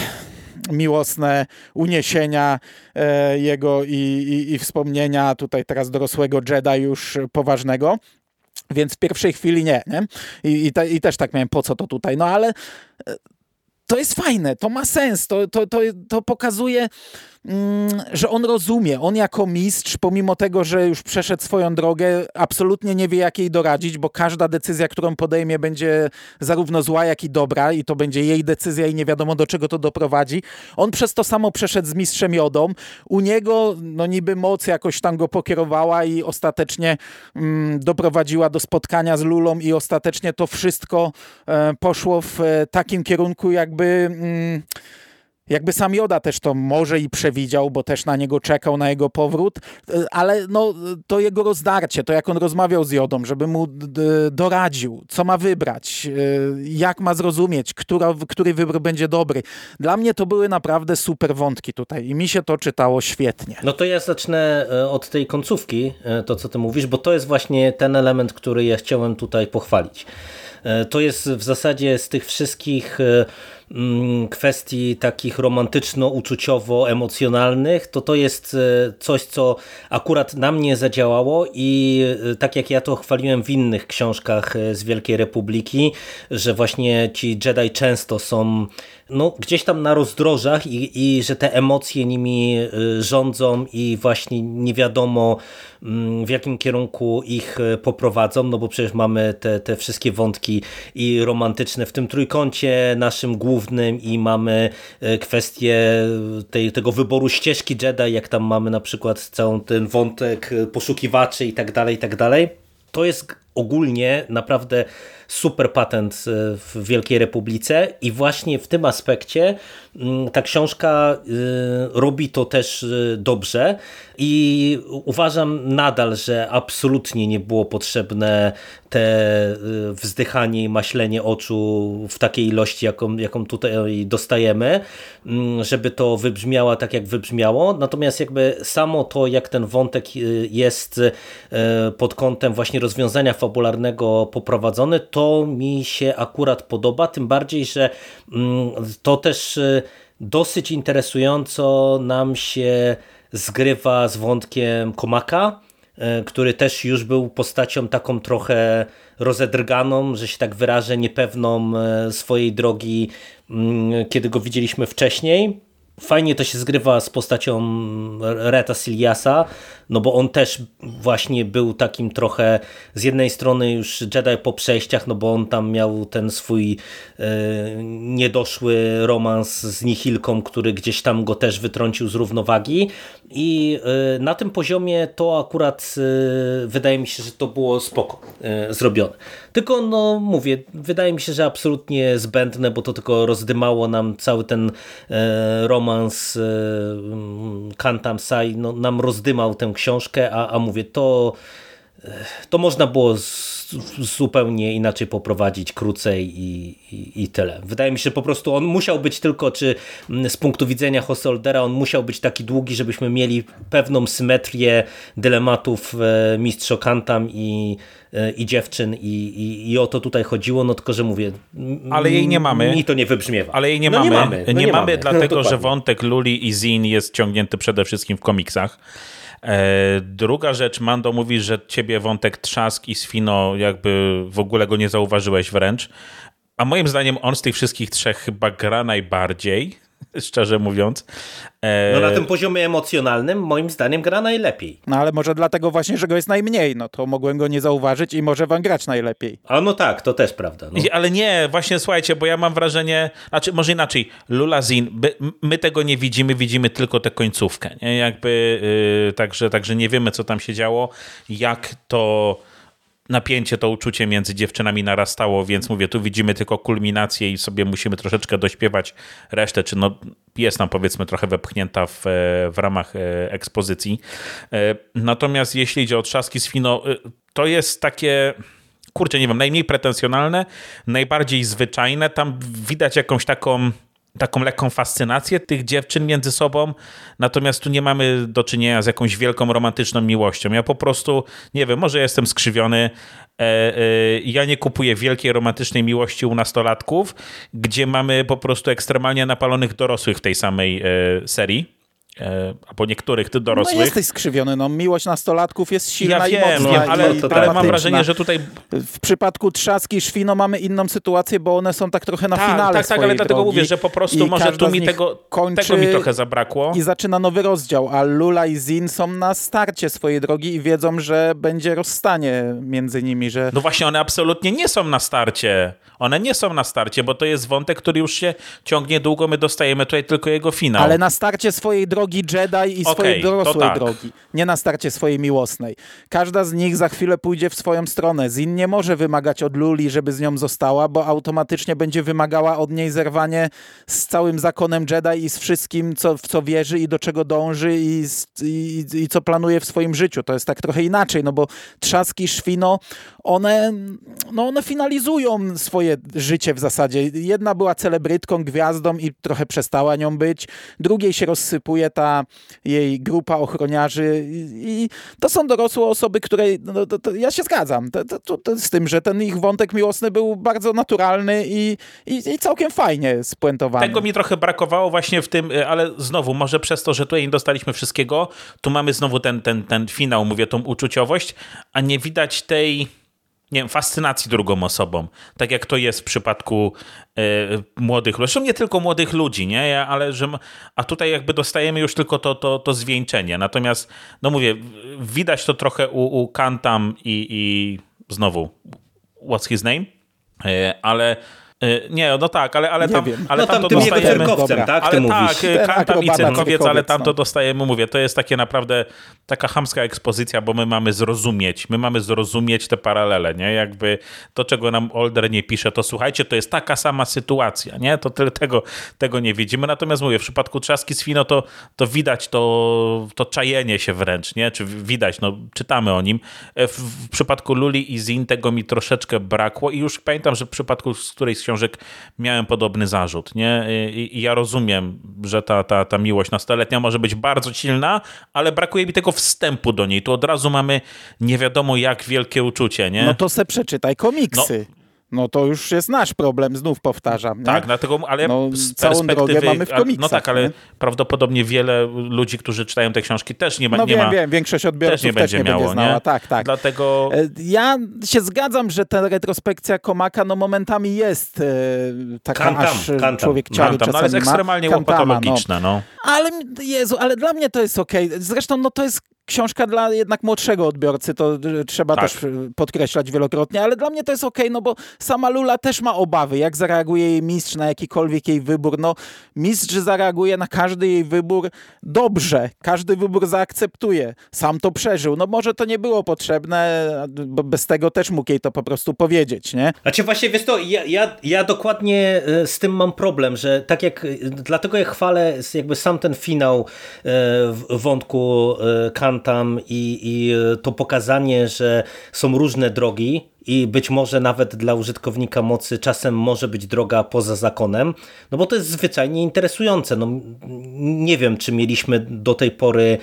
miłosne uniesienia e, jego i, i, i wspomnienia tutaj teraz dorosłego Jedi już poważnego. Więc w pierwszej chwili nie, nie? I, i, te, I, też tak miałem, po co to tutaj? No ale e, to jest fajne, to ma sens, to, to, to, to pokazuje że on rozumie, on jako mistrz, pomimo tego, że już przeszedł swoją drogę, absolutnie nie wie, jak jej doradzić, bo każda decyzja, którą podejmie, będzie zarówno zła, jak i dobra, i to będzie jej decyzja, i nie wiadomo, do czego to doprowadzi. On przez to samo przeszedł z mistrzem Jodą. U niego, no niby moc jakoś tam go pokierowała i ostatecznie mm, doprowadziła do spotkania z Lulą, i ostatecznie to wszystko e, poszło w e, takim kierunku, jakby. Mm, jakby sam Joda też to może i przewidział, bo też na niego czekał, na jego powrót, e, ale no, to jego rozdarcie, to jak on rozmawiał z Jodą, żeby mu doradził, co ma wybrać, e, jak ma zrozumieć, która, który wybór będzie dobry. Dla mnie to były naprawdę super wątki tutaj i mi się to czytało świetnie. No to ja zacznę e, od tej końcówki, to co ty mówisz, bo to jest właśnie ten element, który ja chciałem tutaj pochwalić. To jest w zasadzie z tych wszystkich kwestii takich romantyczno-uczuciowo-emocjonalnych, to to jest e, coś, co akurat na mnie zadziałało i e, tak jak ja to chwaliłem w innych książkach e, z Wielkiej Republiki, że właśnie ci Jedi często są no, gdzieś tam na rozdrożach i, i że te emocje nimi rządzą i właśnie nie wiadomo mm, w jakim kierunku ich poprowadzą, no bo przecież mamy te, te wszystkie wątki i romantyczne w tym trójkącie naszym głównym i mamy kwestię tej, tego wyboru ścieżki Jedi, jak tam mamy na przykład cały ten wątek poszukiwaczy i tak dalej, i tak dalej. To jest ogólnie naprawdę super patent e, w Wielkiej Republice i właśnie w tym aspekcie mm, ta książka e, robi to też e, dobrze i uważam nadal, że absolutnie nie było potrzebne te wzdychanie i maślenie oczu w takiej ilości, jaką, jaką tutaj dostajemy, mm, żeby to wybrzmiało tak, jak wybrzmiało. Natomiast jakby samo to, jak ten wątek jest pod kątem właśnie rozwiązania fabularnego poprowadzony, to mi się akurat podoba, tym bardziej, że mm, to też y, dosyć interesująco nam się zgrywa z wątkiem Komaka, y, który też już był postacią taką trochę rozedrganą, że się tak wyrażę, niepewną y, swojej drogi, mm, kiedy go widzieliśmy wcześniej. Fajnie to się zgrywa z postacią Reta Siliasa, no bo on też właśnie był takim trochę z jednej strony już Jedi po przejściach, no bo on tam miał ten swój e, niedoszły romans z Nihilką, który gdzieś tam go też wytrącił z równowagi i e, na tym poziomie to akurat e, wydaje mi się, że to było spoko e, zrobione. Tylko no mówię, wydaje mi się, że absolutnie zbędne, bo to tylko rozdymało nam cały ten e, romans e, Kantam Sai, no, nam rozdymał tę książkę, a, a mówię, to, to można było zupełnie inaczej poprowadzić, krócej i, i, i, tyle. Wydaje mi się, że po prostu on musiał być tylko, czy z punktu widzenia Hossoldera, on musiał być taki długi, żebyśmy mieli pewną symetrię dylematów e, mistrz i, e, i dziewczyn i, i, i o to tutaj chodziło, no tylko, że mówię, ale jej nie mamy. Mi to nie wybrzmiewa. Ale jej nie no mamy. Nie mamy, no nie nie mamy. mamy dlatego, że wątek Luli i Zin jest ciągnięty przede wszystkim w komiksach. E, druga rzecz, Mando mówi, że ciebie wątek Trzask i Sfino jakby w ogóle go nie zauważyłeś wręcz. A moim zdaniem on z tych wszystkich trzech chyba gra najbardziej szczerze mówiąc. E... No na tym poziomie emocjonalnym moim zdaniem gra najlepiej. No ale może dlatego właśnie, że go jest najmniej, no to mogłem go nie zauważyć i może wam grać najlepiej. A no tak, to też prawda. No. Ale nie, właśnie słuchajcie, bo ja mam wrażenie, znaczy może inaczej, Lulazin, my tego nie widzimy, widzimy tylko tę końcówkę, nie? Jakby, yy, także, także nie wiemy, co tam się działo, jak to napięcie, to uczucie między dziewczynami narastało, więc mówię, tu widzimy tylko kulminację i sobie musimy troszeczkę dośpiewać resztę, czy no jest nam powiedzmy trochę wepchnięta w, w ramach e, ekspozycji. E, natomiast jeśli idzie o trzaski z Fino, e, to jest takie kurczę, nie wiem, najmniej pretensjonalne, najbardziej zwyczajne. Tam widać jakąś taką taką lekką fascynację tych dziewczyn między sobą, natomiast tu nie mamy do czynienia z jakąś wielką romantyczną miłością. Ja po prostu, nie wiem, może jestem skrzywiony, e, e, ja nie kupuję wielkiej romantycznej miłości u nastolatków, gdzie mamy po prostu ekstremalnie napalonych dorosłych w tej samej e, serii E, albo niektórych ty dorosłych. No jesteś skrzywiony, no miłość nastolatków jest silna ja wiem, i mocna. No, ale, i ale mam wrażenie, że tutaj... W przypadku Trzaski i Szwino mamy inną sytuację, bo one są tak trochę na tak, finale Tak, tak, ale dlatego mówię, że po prostu może tu mi tego, tego mi trochę zabrakło. I zaczyna nowy rozdział, a Lula i Zin są na starcie swojej drogi i wiedzą, że będzie rozstanie między nimi, że... No właśnie, one absolutnie nie są na starcie. One nie są na starcie, bo to jest wątek, który już się ciągnie długo, my dostajemy tutaj tylko jego finał. Ale na starcie swojej drogi Jedi i okay, swojej dorosłej tak. drogi, nie na starcie swojej miłosnej. Każda z nich za chwilę pójdzie w swoją stronę. Zin nie może wymagać od Luli, żeby z nią została, bo automatycznie będzie wymagała od niej zerwanie z całym zakonem Jedi i z wszystkim, co, w co wierzy i do czego dąży i, i, i co planuje w swoim życiu. To jest tak trochę inaczej, no bo Trzaski Szwino one, no one finalizują swoje życie w zasadzie. Jedna była celebrytką, gwiazdą i trochę przestała nią być. Drugiej się rozsypuje ta jej grupa ochroniarzy i to są dorosłe osoby, które, no, to, to ja się zgadzam to, z tym, że ten ich wątek miłosny był bardzo naturalny i, i, i całkiem fajnie spuentowany. Tego mi trochę brakowało właśnie w tym, e, ale znowu, może przez to, że tutaj nie dostaliśmy wszystkiego, tu mamy znowu ten, ten, ten finał, mówię, tą uczuciowość, a nie widać tej nie wiem, fascynacji drugą osobą. Tak jak to jest w przypadku e, młodych. Zresztą nie tylko młodych ludzi, nie? Ale że, a tutaj jakby dostajemy już tylko to, to, to zwieńczenie. Natomiast, no mówię, widać to trochę u, u Kantam i, i znowu, what's his name? E, ale Y, nie, no tak, ale, ale tam, wiem. ale no, tam, tam to dostajemy. Cyrkowcem, tak? Ale ty tak, kantam i cyrkowiec, ale tam no. to dostajemy, mówię, to jest takie naprawdę taka chamska ekspozycja, bo my mamy zrozumieć, my mamy zrozumieć te paralele, nie? Jakby to, czego nam Older nie pisze, to słuchajcie, to jest taka sama sytuacja, nie? To tyle tego, tego nie widzimy. Natomiast mówię, w przypadku Trzaski Swino to, to widać to, to czajenie się wręcz, nie? Czy widać, no czytamy o nim. E, w, w przypadku Luli i Zin tego mi troszeczkę brakło i już pamiętam, że w przypadku z którejś z książek miałem podobny zarzut, nie? I, i ja rozumiem, że ta, ta, ta miłość nastoletnia może być bardzo silna, ale brakuje mi tego wstępu do niej. Tu od razu mamy nie wiadomo jak wielkie uczucie, nie? No to se przeczytaj komiksy. No no to już jest nasz problem, znów powtarzam. Nie? Tak, dlatego, ale no, z całą drogę mamy w komiksach. No tak, ale nie? prawdopodobnie wiele ludzi, którzy czytają te książki też nie, ma, no nie wiem, ma. wiem, większość odbiorców też nie, będzie, też nie miało, będzie znała. Nie? Tak, tak. Dlatego... E, ja się zgadzam, że ta retrospekcja Komaka no momentami jest e, taka kantam, aż kantam. człowiek ciary kantam, no, ale jest ekstremalnie łopatologiczna. No. no. Ale Jezu, ale dla mnie to jest okej. Okay. Zresztą no to jest książka dla jednak młodszego odbiorcy, to e, trzeba tak. też podkreślać wielokrotnie, ale dla mnie to jest okej, okay, no bo sama Lula też ma obawy, jak zareaguje jej mistrz na jakikolwiek jej wybór. No, mistrz zareaguje na każdy jej wybór dobrze, każdy wybór zaakceptuje, sam to przeżył. No może to nie było potrzebne, bo bez tego też mógł jej to po prostu powiedzieć, nie? Znaczy właśnie, wiesz to, ja, ja, ja dokładnie e, z tym mam problem, że tak jak, dlatego ja chwalę jakby sam ten finał wątku Kant tam i, i to pokazanie, że są różne drogi i być może nawet dla użytkownika mocy czasem może być droga poza zakonem, no bo to jest zwyczajnie interesujące. No, nie wiem, czy mieliśmy do tej pory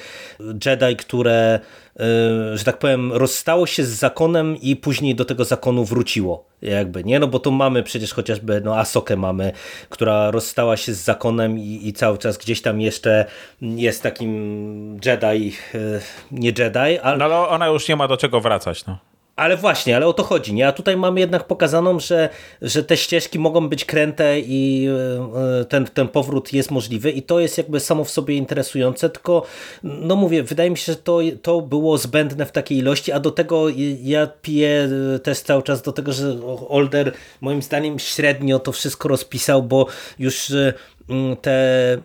Jedi, które, y, że tak powiem, rozstało się z zakonem i później do tego zakonu wróciło. Jakby, nie? No bo tu mamy przecież chociażby no Asokę mamy, która rozstała się z zakonem i, i cały czas gdzieś tam jeszcze jest takim Jedi, y, nie Jedi, ale... No ale ona już nie ma do czego wracać, no. Ale właśnie, ale o to chodzi, nie? A tutaj mamy jednak pokazaną, że, że te ścieżki mogą być kręte i e, ten, ten powrót jest możliwy i to jest jakby samo w sobie interesujące, tylko no mówię, wydaje mi się, że to, to było zbędne w takiej ilości, a do tego ja piję też cały czas do tego, że Older moim zdaniem średnio to wszystko rozpisał, bo już e, te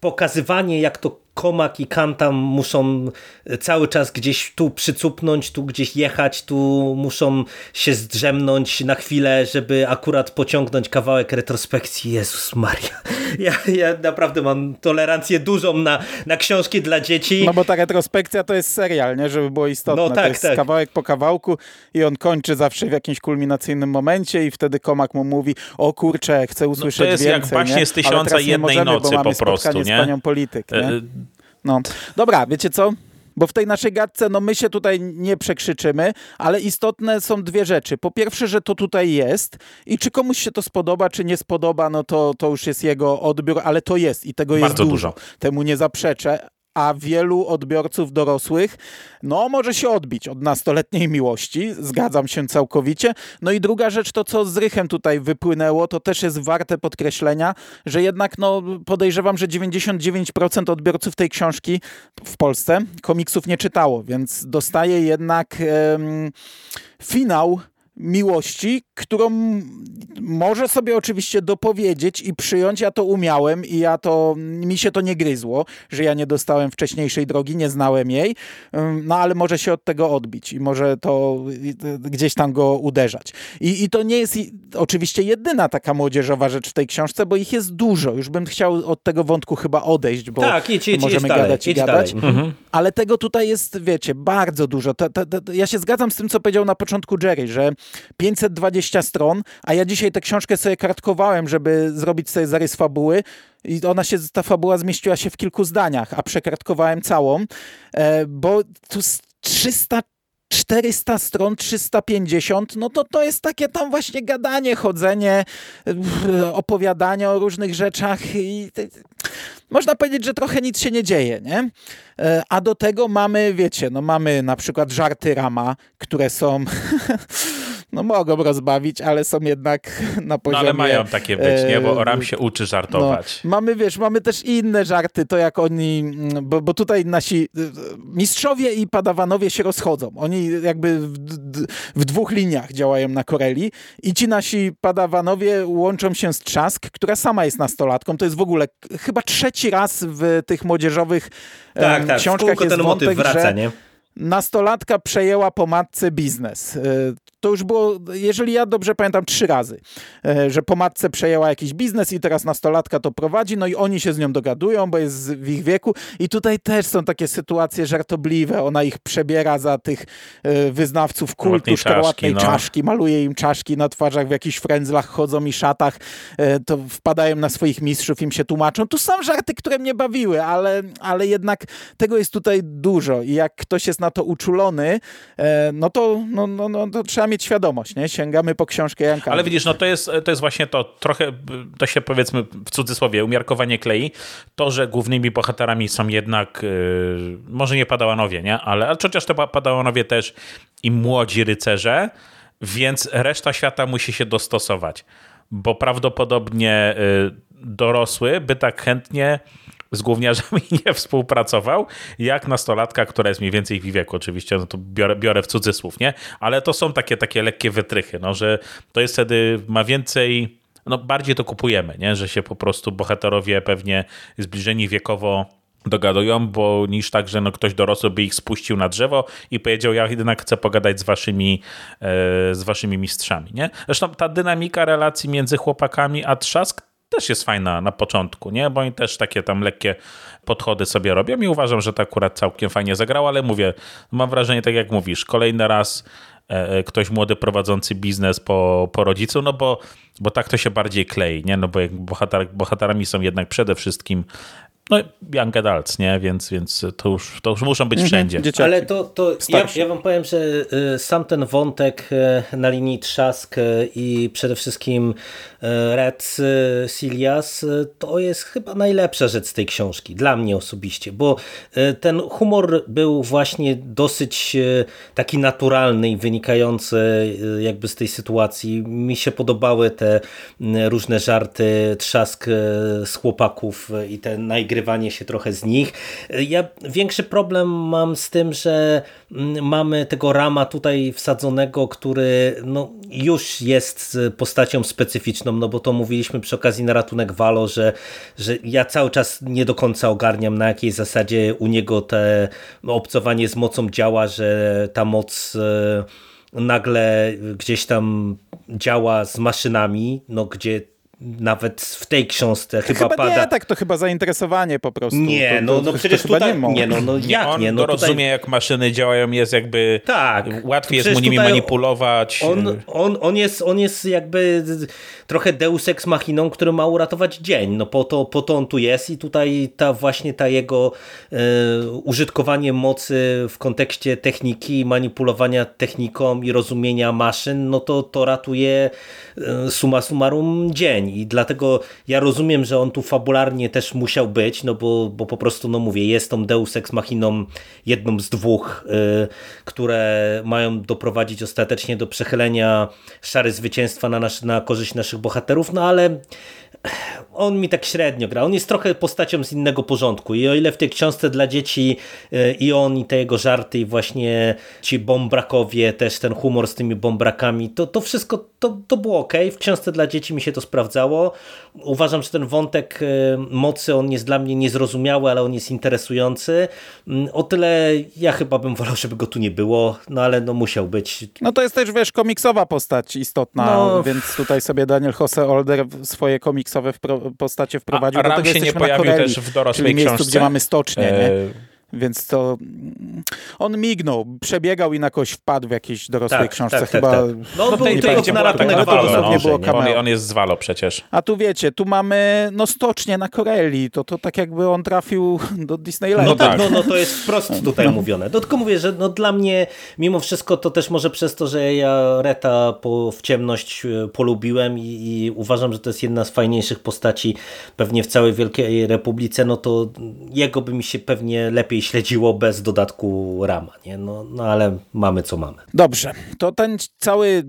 pokazywanie jak to Komak i Kantam muszą cały czas gdzieś tu przycupnąć, tu gdzieś jechać, tu muszą się zdrzemnąć na chwilę, żeby akurat pociągnąć kawałek retrospekcji. Jezus Maria. Ja, ja naprawdę mam tolerancję dużą na, na książki dla dzieci. No bo ta retrospekcja to jest serial, nie? Żeby było istotne. No tak, to jest tak. kawałek po kawałku i on kończy zawsze w jakimś kulminacyjnym momencie i wtedy Komak mu mówi, o kurczę, chcę usłyszeć więcej. No to jest więcej, jak baśnie z tysiąca jednej możemy, nocy po prostu, nie? z panią polityk, nie? No, dobra, wiecie co? Bo w tej naszej gadce, no my się tutaj nie przekrzyczymy, ale istotne są dwie rzeczy. Po pierwsze, że to tutaj jest i czy komuś się to spodoba, czy nie spodoba, no to, to już jest jego odbiór, ale to jest i tego Bardzo jest dużo. dużo. Temu nie zaprzeczę, a wielu odbiorców dorosłych, no może się odbić od nastoletniej miłości, zgadzam się całkowicie. No i druga rzecz, to co z Rychem tutaj wypłynęło, to też jest warte podkreślenia, że jednak no podejrzewam, że 99% odbiorców tej książki w Polsce komiksów nie czytało, więc dostaje jednak finał miłości, którą może sobie oczywiście dopowiedzieć i przyjąć, ja to umiałem i ja to, mi się to nie gryzło, że ja nie dostałem wcześniejszej drogi, nie znałem jej, no ale może się od tego odbić i może to gdzieś tam go uderzać. I, i to nie jest oczywiście jedyna taka młodzieżowa rzecz w tej książce, bo ich jest dużo. Już bym chciał od tego wątku chyba odejść, bo tak, idź, idź, możemy idź gadać dalej, i gadać. Mhm. Ale tego tutaj jest, wiecie, bardzo dużo. To, to, to, ja się zgadzam z tym, co powiedział na początku Jerry, że 520 stron, a ja dzisiaj tę książkę sobie kartkowałem, żeby zrobić sobie zarys fabuły i ona się, ta fabuła zmieściła się w kilku zdaniach, a przekartkowałem całą, e, bo tu 300 400 stron, 350, no to to jest takie tam właśnie gadanie, chodzenie, opowiadanie o różnych rzeczach i można powiedzieć, że trochę nic się nie dzieje, nie? E, a do tego mamy, wiecie, no mamy na przykład żarty Rama, które są no mogą rozbawić, ale są jednak na poziomie... No ale mają takie być, nie? Bo Ram się uczy żartować. No, mamy, wiesz, mamy też inne żarty, to jak oni, bo, bo tutaj nasi mistrzowie i padawanowie się rozchodzą. Oni jakby w, w dwóch liniach działają na Koreli i ci nasi padawanowie łączą się z Trzask, która sama jest nastolatką. To jest w ogóle chyba trzeci raz w tych młodzieżowych tak, tak. książkach jest ten wątek, motyw wraca, że nie? nastolatka przejęła po matce biznes. To już było, jeżeli ja dobrze pamiętam, trzy razy, y, że po matce przejęła jakiś biznes i teraz nastolatka to prowadzi, no i oni się z nią dogadują, bo jest w ich wieku i tutaj też są takie sytuacje żartobliwe. Ona ich przebiera za tych y, wyznawców kultu szkarłatnej czaszki, no. czaszki, maluje im czaszki na twarzach, w jakichś frędzlach chodzą i szatach, to wpadają na swoich mistrzów, im się tłumaczą. Tu są żarty, które mnie bawiły, ale, ale jednak tego jest tutaj dużo i jak ktoś jest na to uczulony, e, no to, no, no, no, to trzeba mieć świadomość, nie? Sięgamy po książkę Janka. Ale widzisz, no to jest, to jest właśnie to, trochę, to się powiedzmy w cudzysłowie, umiarkowanie klei, to, że głównymi bohaterami są jednak, yy, może nie padałanowie, nie? Ale, ale chociaż to padałanowie też i młodzi rycerze, więc reszta świata musi się dostosować, bo prawdopodobnie yy, dorosły by tak chętnie z gówniarzami nie współpracował, jak nastolatka, która jest mniej więcej w wieku, oczywiście, no to biorę, biorę w cudzysłów, nie? Ale to są takie, takie lekkie wytrychy, no, że to jest wtedy, ma więcej, no bardziej to kupujemy, nie? Że się po prostu bohaterowie pewnie zbliżeni wiekowo dogadują, bo niż tak, że no ktoś dorosły by ich spuścił na drzewo i powiedział, ja jednak chcę pogadać z waszymi, e, z waszymi mistrzami, nie? Zresztą ta dynamika relacji między chłopakami a trzask też jest fajna na początku, nie? Bo oni też takie tam lekkie podchody sobie robią i uważam, że to akurat całkiem fajnie zagrało, ale mówię, mam wrażenie, tak jak mówisz, kolejny raz e, e, ktoś młody prowadzący biznes po, po rodzicu, no bo, bo tak to się bardziej klei, nie? No bo bohater, bohaterami są jednak przede wszystkim no, young adults, nie? Więc, więc to, już, to już muszą być mhm, wszędzie. Dzieciaki. Ale to, to ja, ja wam powiem, że y, sam ten wątek y, na linii Trzask y, i przede wszystkim Red Silias to jest chyba najlepsza rzecz z tej książki, dla mnie osobiście, bo ten humor był właśnie dosyć taki naturalny i wynikający jakby z tej sytuacji. Mi się podobały te różne żarty, trzask z chłopaków i te najgry wygrywanie się trochę z nich. Ja większy problem mam z tym, że mm, mamy tego Rama tutaj wsadzonego, który no, już jest postacią specyficzną, no bo to mówiliśmy przy okazji na ratunek Walo, że, że ja cały czas nie do końca ogarniam na jakiej zasadzie u niego te obcowanie z mocą działa, że ta moc e, nagle gdzieś tam działa z maszynami, no gdzie nawet w tej książce chyba, chyba pada. Nie, tak to chyba zainteresowanie po prostu. Nie, to, no, no przecież to tutaj, nie, nie, no, no jak on nie? No to tutaj... rozumie, jak maszyny działają, jest jakby tak, łatwiej jest mu nimi manipulować. On, on, on, jest, on jest jakby trochę deus ex machiną, który ma uratować dzień. No po to, po to on tu jest i tutaj ta właśnie ta jego e, użytkowanie mocy w kontekście techniki, manipulowania techniką i rozumienia maszyn, no to, to ratuje e, summa summarum dzień i dlatego ja rozumiem, że on tu fabularnie też musiał być, no bo, bo po prostu, no mówię, jest tą Deus Ex Machiną jedną z dwóch, y, które mają doprowadzić ostatecznie do przechylenia szary zwycięstwa na, nasz, na korzyść naszych bohaterów, no ale on mi tak średnio gra. On jest trochę postacią z innego porządku i o ile w tej książce dla dzieci y, i on i te jego żarty i właśnie ci bombrakowie, też ten humor z tymi bombrakami, to, to wszystko to, to było ok. W książce dla dzieci mi się to sprawdzało. Uważam, że ten wątek y, mocy, on jest dla mnie niezrozumiały, ale on jest interesujący. Mm, o tyle ja chyba bym wolał, żeby go tu nie było, no ale no musiał być. No to jest też, wiesz, komiksowa postać istotna, no. więc tutaj sobie Daniel Jose Older swoje komiksowe wpro postacie wprowadził. A, a Ram się nie pojawił Koreli, też w dorosłej czyli książce? miejscu, gdzie mamy stocznię, nie? Więc to mm, on mignął, przebiegał i na kogoś wpadł w jakiejś dorosłej tak, książce. tak, Chyba. Tak, tak. No, był tutaj gdzie na ratunek dosłownie było on, on jest z Walo przecież. A tu wiecie, tu mamy no stocznie na Koreli. To, to tak jakby on trafił do Disneylandu. No tak, no, no to jest wprost tutaj mówione. No, tylko mówię, że no, dla mnie mimo wszystko to też może przez to, że ja Reta po, w ciemność e, polubiłem i, i uważam, że to jest jedna z fajniejszych postaci pewnie w całej Wielkiej Republice, no to jego by mi się pewnie lepiej śledziło bez dodatku rama, nie? No, no ale mamy co mamy. Dobrze, to ten cały,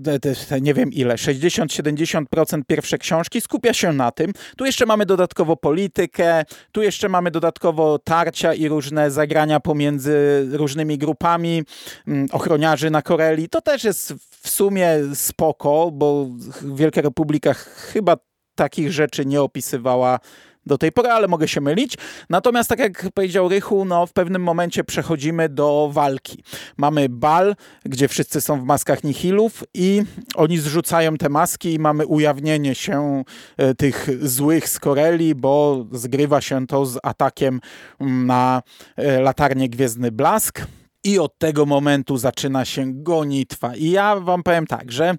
nie wiem ile, 60-70% pierwszej książki skupia się na tym. Tu jeszcze mamy dodatkowo politykę, tu jeszcze mamy dodatkowo tarcia i różne zagrania pomiędzy różnymi grupami mm, ochroniarzy na Koreli. To też jest w sumie spoko, bo Wielka Republika chyba takich rzeczy nie opisywała do tej pory, ale mogę się mylić. Natomiast tak jak powiedział Rychu, no w pewnym momencie przechodzimy do walki. Mamy bal, gdzie wszyscy są w maskach nihilów i oni zrzucają te maski i mamy ujawnienie się e, tych złych z Koreli, bo zgrywa się to z atakiem mm, na e, latarnię Gwiezdny Blask. I od tego momentu zaczyna się gonitwa. I ja wam powiem tak, że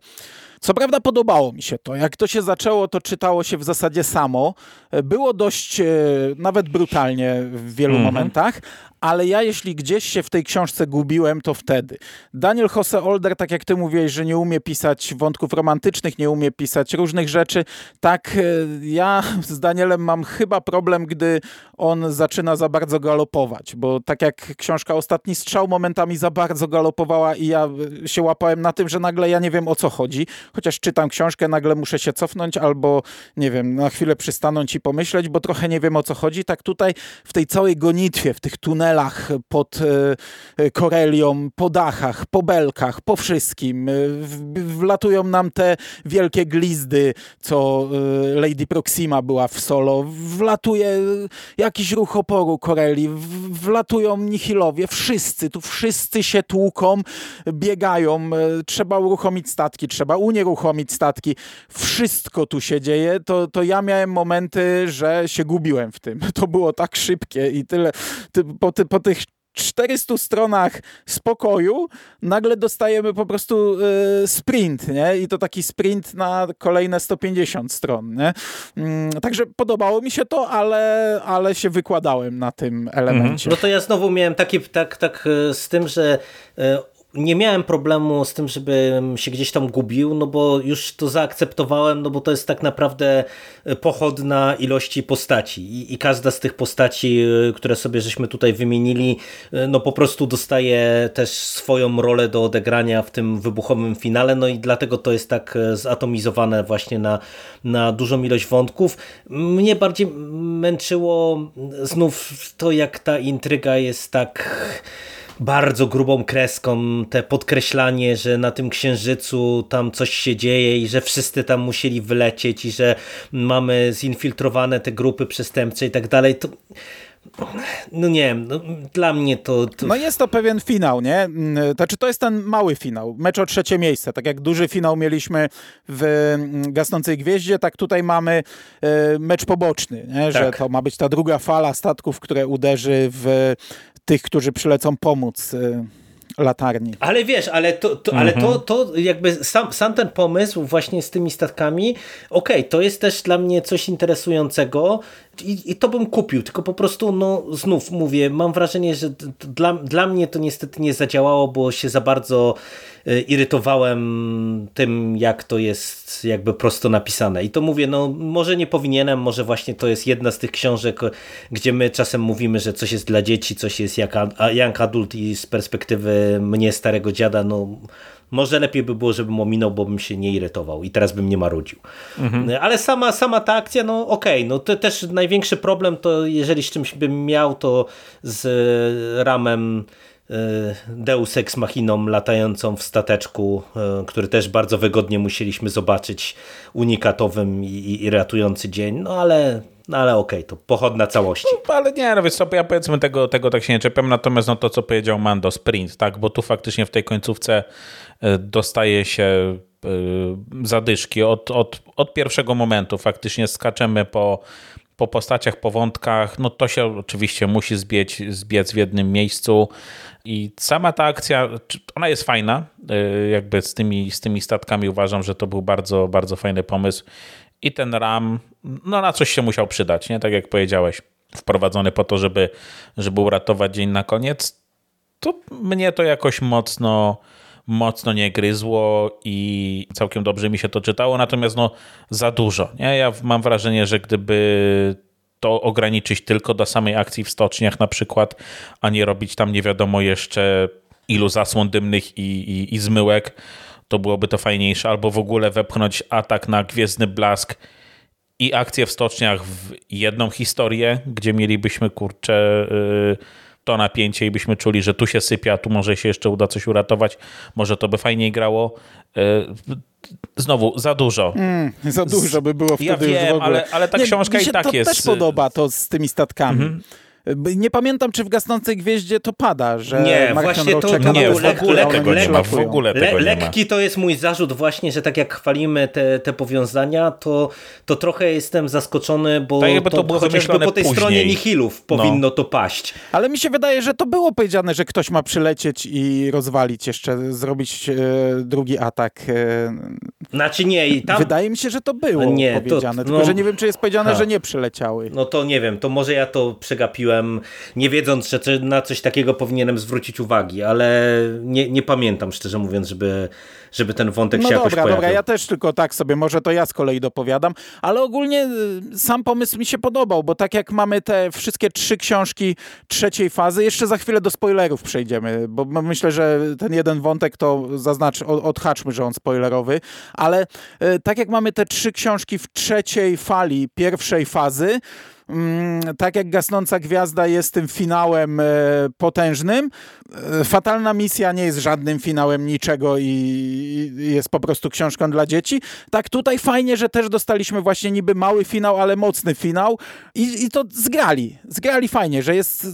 co prawda podobało mi się to. Jak to się zaczęło, to czytało się w zasadzie samo. Było dość e, nawet brutalnie w wielu mm -hmm. momentach, ale ja jeśli gdzieś się w tej książce gubiłem, to wtedy. Daniel Jose Older, tak jak ty mówiłeś, że nie umie pisać wątków romantycznych, nie umie pisać różnych rzeczy, tak e, ja z Danielem mam chyba problem, gdy on zaczyna za bardzo galopować, bo tak jak książka Ostatni Strzał momentami za bardzo galopowała i ja e, się łapałem na tym, że nagle ja nie wiem o co chodzi, chociaż czytam książkę, nagle muszę się cofnąć albo, nie wiem, na chwilę przystanąć i pomyśleć, bo trochę nie wiem o co chodzi, tak tutaj w tej całej gonitwie, w tych tunelach tunelach pod e, e, Korelią, po dachach, po belkach, po wszystkim. E, wlatują nam te wielkie glizdy, co Lady Proxima była w solo. Wlatuje jakiś ruch oporu Koreli, wlatują Nihilowie, wszyscy, tu wszyscy się tłuką, biegają, trzeba uruchomić statki, trzeba unieruchomić statki. Wszystko tu się dzieje, to, to ja miałem momenty, że się gubiłem w tym. To było tak szybkie i tyle, po, po tych 400 stronach spokoju nagle dostajemy po prostu y, sprint, nie? I to taki sprint na kolejne 150 stron, nie? Mm, także podobało mi się to, ale, ale się wykładałem na tym elemencie. No to ja znowu miałem taki, tak, tak y, z tym, że y, nie miałem problemu z tym, żebym się gdzieś tam gubił, no bo już to zaakceptowałem, no bo to jest tak naprawdę pochodna ilości postaci i, i każda z tych postaci, y, które sobie żeśmy tutaj wymienili, y, no po prostu dostaje też swoją rolę do odegrania w tym wybuchowym finale, no i dlatego to jest tak zatomizowane właśnie na, na dużą ilość wątków. Mnie bardziej męczyło znów to, jak ta intryga jest tak bardzo grubą kreską te podkreślanie, że na tym księżycu tam coś się dzieje i że wszyscy tam musieli wylecieć i że mamy zinfiltrowane te grupy przestępcze i tak dalej, to no nie wiem, no, dla mnie to, to, No jest to pewien finał, nie? Znaczy to jest ten mały finał, mecz o trzecie miejsce. Tak jak duży finał mieliśmy w mm, Gasnącej Gwieździe, tak tutaj mamy e, mecz poboczny, nie? że tak. to ma być ta druga fala statków, które uderzy w tych, którzy przylecą pomóc y, latarni. Ale wiesz, ale to, to, ale to, to jakby sam, sam ten pomysł właśnie z tymi statkami, okej, to jest też dla mnie coś interesującego i, i to bym kupił, tylko po prostu no znów mówię, mam wrażenie, że dla, dla mnie to niestety nie zadziałało, bo się za bardzo y, irytowałem tym, jak to jest jakby prosto napisane. I to mówię, no może nie powinienem, może właśnie to jest jedna z tych książek, gdzie my czasem mówimy, że coś jest dla dzieci, coś jest jak a- young adult i z perspektywy mnie, starego dziada, no może lepiej by było, żebym ominął, bo bym się nie irytował i teraz bym nie marudził. Ale sama, sama ta akcja, no okej, no to też największy problem to jeżeli z czymś bym miał, to z ramem e, Deus Ex Machiną latającą w stateczku, e, który też bardzo wygodnie musieliśmy zobaczyć, unikatowym i, i ratujący dzień, no ale, no ale okej, to pochodna całości. Ale nie, no więc co, ja powiedzmy tego, tego tak się nie czepiam, natomiast no to, co powiedział Mando, sprint, tak, bo tu faktycznie w tej końcówce e, dostaje się e, zadyszki od, od, od pierwszego momentu, faktycznie skaczemy po, po postaciach, po wątkach, no to się oczywiście musi zbiec, zbiec w jednym miejscu. I sama ta akcja, ona jest fajna, e, jakby z tymi, z tymi statkami uważam, że to był bardzo, bardzo fajny pomysł i ten RAM, no na coś się musiał przydać, nie? Tak jak powiedziałeś, wprowadzony po to, żeby, żeby uratować dzień na koniec, to mnie to jakoś mocno, mocno nie gryzło i całkiem dobrze mi się to czytało, natomiast no za dużo, nie? Ja mam wrażenie, że gdyby to ograniczyć tylko do samej akcji w stoczniach na przykład, a nie robić tam nie wiadomo jeszcze ilu zasłon dymnych i, i, i zmyłek, to byłoby to fajniejsze, albo w ogóle wepchnąć atak na Gwiezdny Blask i akcję w stoczniach w jedną historię, gdzie mielibyśmy kurczę yy, to napięcie i byśmy czuli, że tu się sypia, tu może się jeszcze uda coś uratować, może to by fajniej grało. Yy, Znowu, za dużo. Za dużo by było Ja wtedy już wiem, w ogóle. ale- ale ta książka mi i się tak to jest, też podoba to z tymi statkami. B- Nie pamiętam, czy w Gasnącej Gwieździe to pada, że Nie, Mark właśnie to- to Nie, w ogóle tego nie ma, w ogóle Le, tego nie ma. lekki to jest mój zarzut właśnie, że tak jak chwalimy te, te powiązania, to, to trochę jestem zaskoczony, bo Tak jakby to było chociażby po tej później. stronie nihilów powinno to paść. Ale mi się wydaje, że to było powiedziane, że ktoś ma przylecieć i rozwalić jeszcze, zrobić e, drugi atak. E, Znaczy nie, i tam... Wydaje mi się, że to było Nie, to- powiedziane, tylko no- że nie wiem, czy jest powiedziane, Ha. że nie przyleciały. No to nie wiem, to może ja to przegapiłem, nie wiedząc, że na coś takiego powinienem zwrócić uwagi, ale nie, nie pamiętam, szczerze mówiąc, żeby, żeby ten wątek No się jakoś dobra, pojawił. dobra, ja też tylko tak sobie, może to ja z kolei dopowiadam, ale ogólnie y, sam pomysł mi się podobał, bo tak jak mamy te wszystkie trzy książki trzeciej fazy, jeszcze za chwilę do spoilerów przejdziemy, bo myślę, że ten jeden wątek to zaznacz, odhaczmy, że on spoilerowy, ale y, tak jak mamy te trzy książki w trzeciej fali pierwszej fazy, tak jak Gasnąca Gwiazda jest tym finałem e, potężnym, e, Fatalna Misja nie jest żadnym finałem niczego i, jest po prostu książką dla dzieci. Tak tutaj fajnie, że też dostaliśmy właśnie niby mały finał, ale mocny finał i, i to zgrali. Zgrali fajnie, że jest,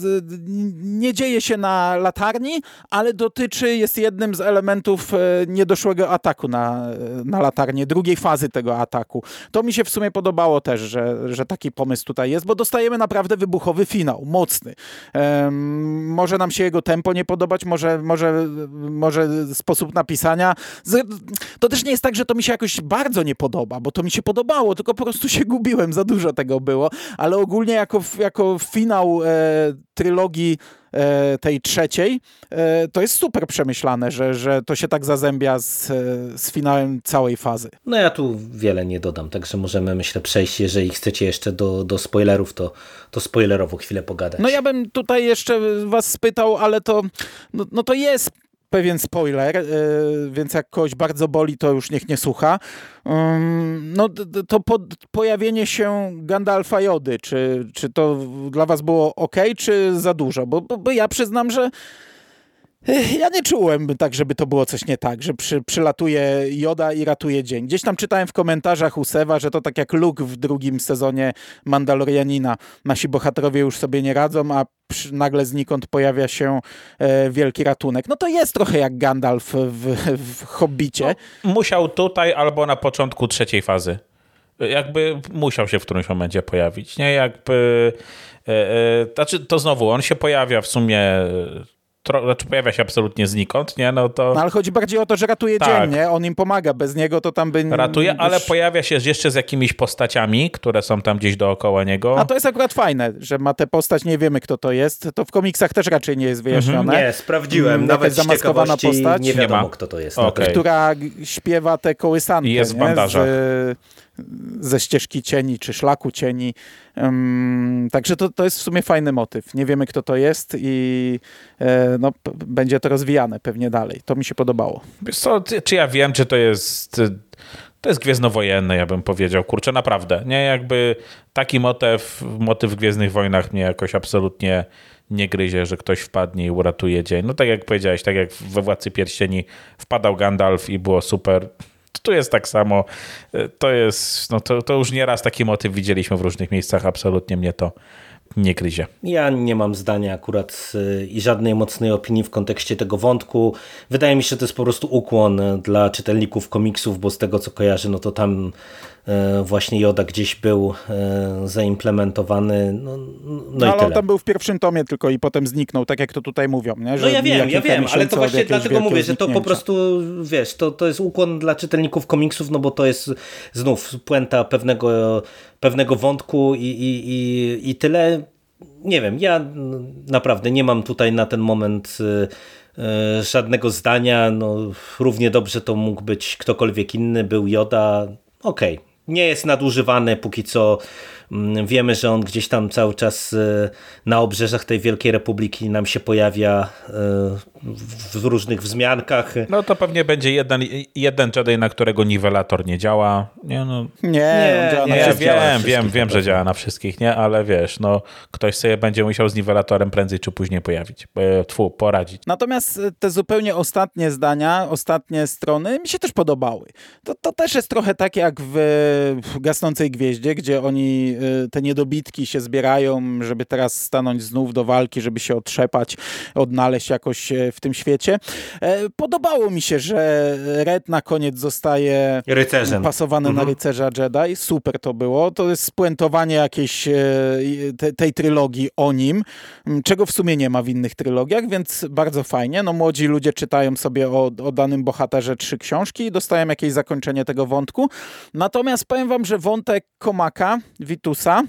nie dzieje się na latarni, ale dotyczy, jest jednym z elementów e, niedoszłego ataku na, na latarnię, drugiej fazy tego ataku. To mi się w sumie podobało też, że, że taki pomysł tutaj jest, bo dostajemy naprawdę wybuchowy finał, mocny. Em, może nam się jego tempo nie podobać, może, może, może sposób napisania. To też nie jest tak, że to mi się jakoś bardzo nie podoba, bo to mi się podobało, tylko po prostu się gubiłem, za dużo tego było, ale ogólnie jako, jako finał e, trylogii tej trzeciej, e, to jest super przemyślane, że, że to się tak zazębia z, e, z finałem całej fazy. No ja tu wiele nie dodam, także możemy myślę przejść, jeżeli chcecie jeszcze do, do spoilerów, to, to spoilerowo chwilę pogadać. No ja bym tutaj jeszcze was spytał, ale to, no, no to jest pewien spoiler, yy, więc jak kogoś bardzo boli, to już niech nie słucha. Ym, no to po, pojawienie się Gandalfa Jody, czy, czy to dla was było ok, czy za dużo? Bo, bo, bo ja przyznam, że Ja nie czułem tak, żeby to było coś nie tak, że przy, przylatuje Joda i ratuje dzień. Gdzieś tam czytałem w komentarzach u Sewa, że to tak jak Luke w drugim sezonie Mandalorianina. Nasi bohaterowie już sobie nie radzą, a przy, nagle znikąd pojawia się e, wielki ratunek. No to jest trochę jak Gandalf w, w Hobbicie. Musiał tutaj albo na początku trzeciej fazy. Jakby musiał się w którymś momencie pojawić. Nie jakby. E, e, znaczy, to znowu, on się pojawia w sumie tro, znaczy pojawia się absolutnie znikąd, nie? No to... No, ale chodzi bardziej o to, że ratuje Tak. dzień, nie? On im pomaga, bez niego to tam by... Ratuje, ale już- pojawia się jeszcze z jakimiś postaciami, które są tam gdzieś dookoła niego. A to jest akurat fajne, że ma tę postać, nie wiemy kto to jest. To w komiksach też raczej nie jest wyjaśnione. Nie, sprawdziłem. Mm, Nawet zamaskowana postać? nie Nie wiadomo, ma. kto to jest. Naprawdę. która śpiewa te kołysanki I jest w nie? bandażach. Z, ze ścieżki cieni, czy szlaku cieni. Także to, to jest w sumie fajny motyw. Nie wiemy, kto to jest i e, no, będzie to rozwijane pewnie dalej. To mi się podobało. Wiesz co, czy- ja wiem, czy to jest... To jest gwiezdnowojenne, ja bym powiedział. Kurczę, naprawdę. Nie, jakby taki motyw, motyw w Gwiezdnych Wojnach mnie jakoś absolutnie nie gryzie, że ktoś wpadnie i uratuje dzień. No tak jak powiedziałeś, tak jak we Władcy Pierścieni wpadał Gandalf i było super. Tu jest tak samo. To jest, no to, to już nieraz taki motyw widzieliśmy w różnych miejscach. Absolutnie mnie to nie gryzie. Ja nie mam zdania akurat y, i żadnej mocnej opinii w kontekście tego wątku. Wydaje mi się, że to jest po prostu ukłon dla czytelników komiksów, bo z tego co kojarzę, no to tam właśnie Joda gdzieś był y, zaimplementowany. No, no No, i ale on tyle. tam był w pierwszym tomie tylko i potem zniknął, tak jak to tutaj mówią. Nie? Że No ja wiem, ja wiem, ale to właśnie dlatego mówię, że to po prostu, wiesz, to, to jest ukłon dla czytelników komiksów, no bo to jest znów puenta pewnego, pewnego wątku i, i, i, i tyle. Nie wiem, ja naprawdę nie mam tutaj na ten moment y, żadnego zdania, no równie dobrze to mógł być ktokolwiek inny, był Joda, okej. Nie jest nadużywany póki co. Mm, Wiemy, że on gdzieś tam cały czas y, na obrzeżach tej Wielkiej Republiki nam się pojawia y, w różnych wzmiankach. No to pewnie będzie jeden, jeden Jedi, na którego niwelator nie działa. Nie, no, Nie, Nie, on działa nie, wiem, wiem, wiem, że działa na wszystkich, nie? Ale wiesz, no ktoś sobie będzie musiał z niwelatorem prędzej czy później pojawić. E, Tfu, poradzić. Natomiast e, te zupełnie ostatnie zdania, ostatnie strony mi się też podobały. To, to też jest trochę tak jak w Gasnącej Gwieździe, gdzie oni e, te niedobitki się zbierają, żeby teraz stanąć znów do walki, żeby się otrzepać, odnaleźć jakoś e, w tym świecie. E, Podobało mi się, że Red na koniec zostaje Rycerzem. pasowany na rycerza Jedi. Super to było. To jest spuentowanie jakiejś e, te, tej trylogii o nim, czego w sumie nie ma w innych trylogiach, więc bardzo fajnie. No młodzi ludzie czytają sobie o, o danym bohaterze trzy książki i dostają jakieś zakończenie tego wątku. Natomiast powiem wam, że wątek Komaka, Vitusa,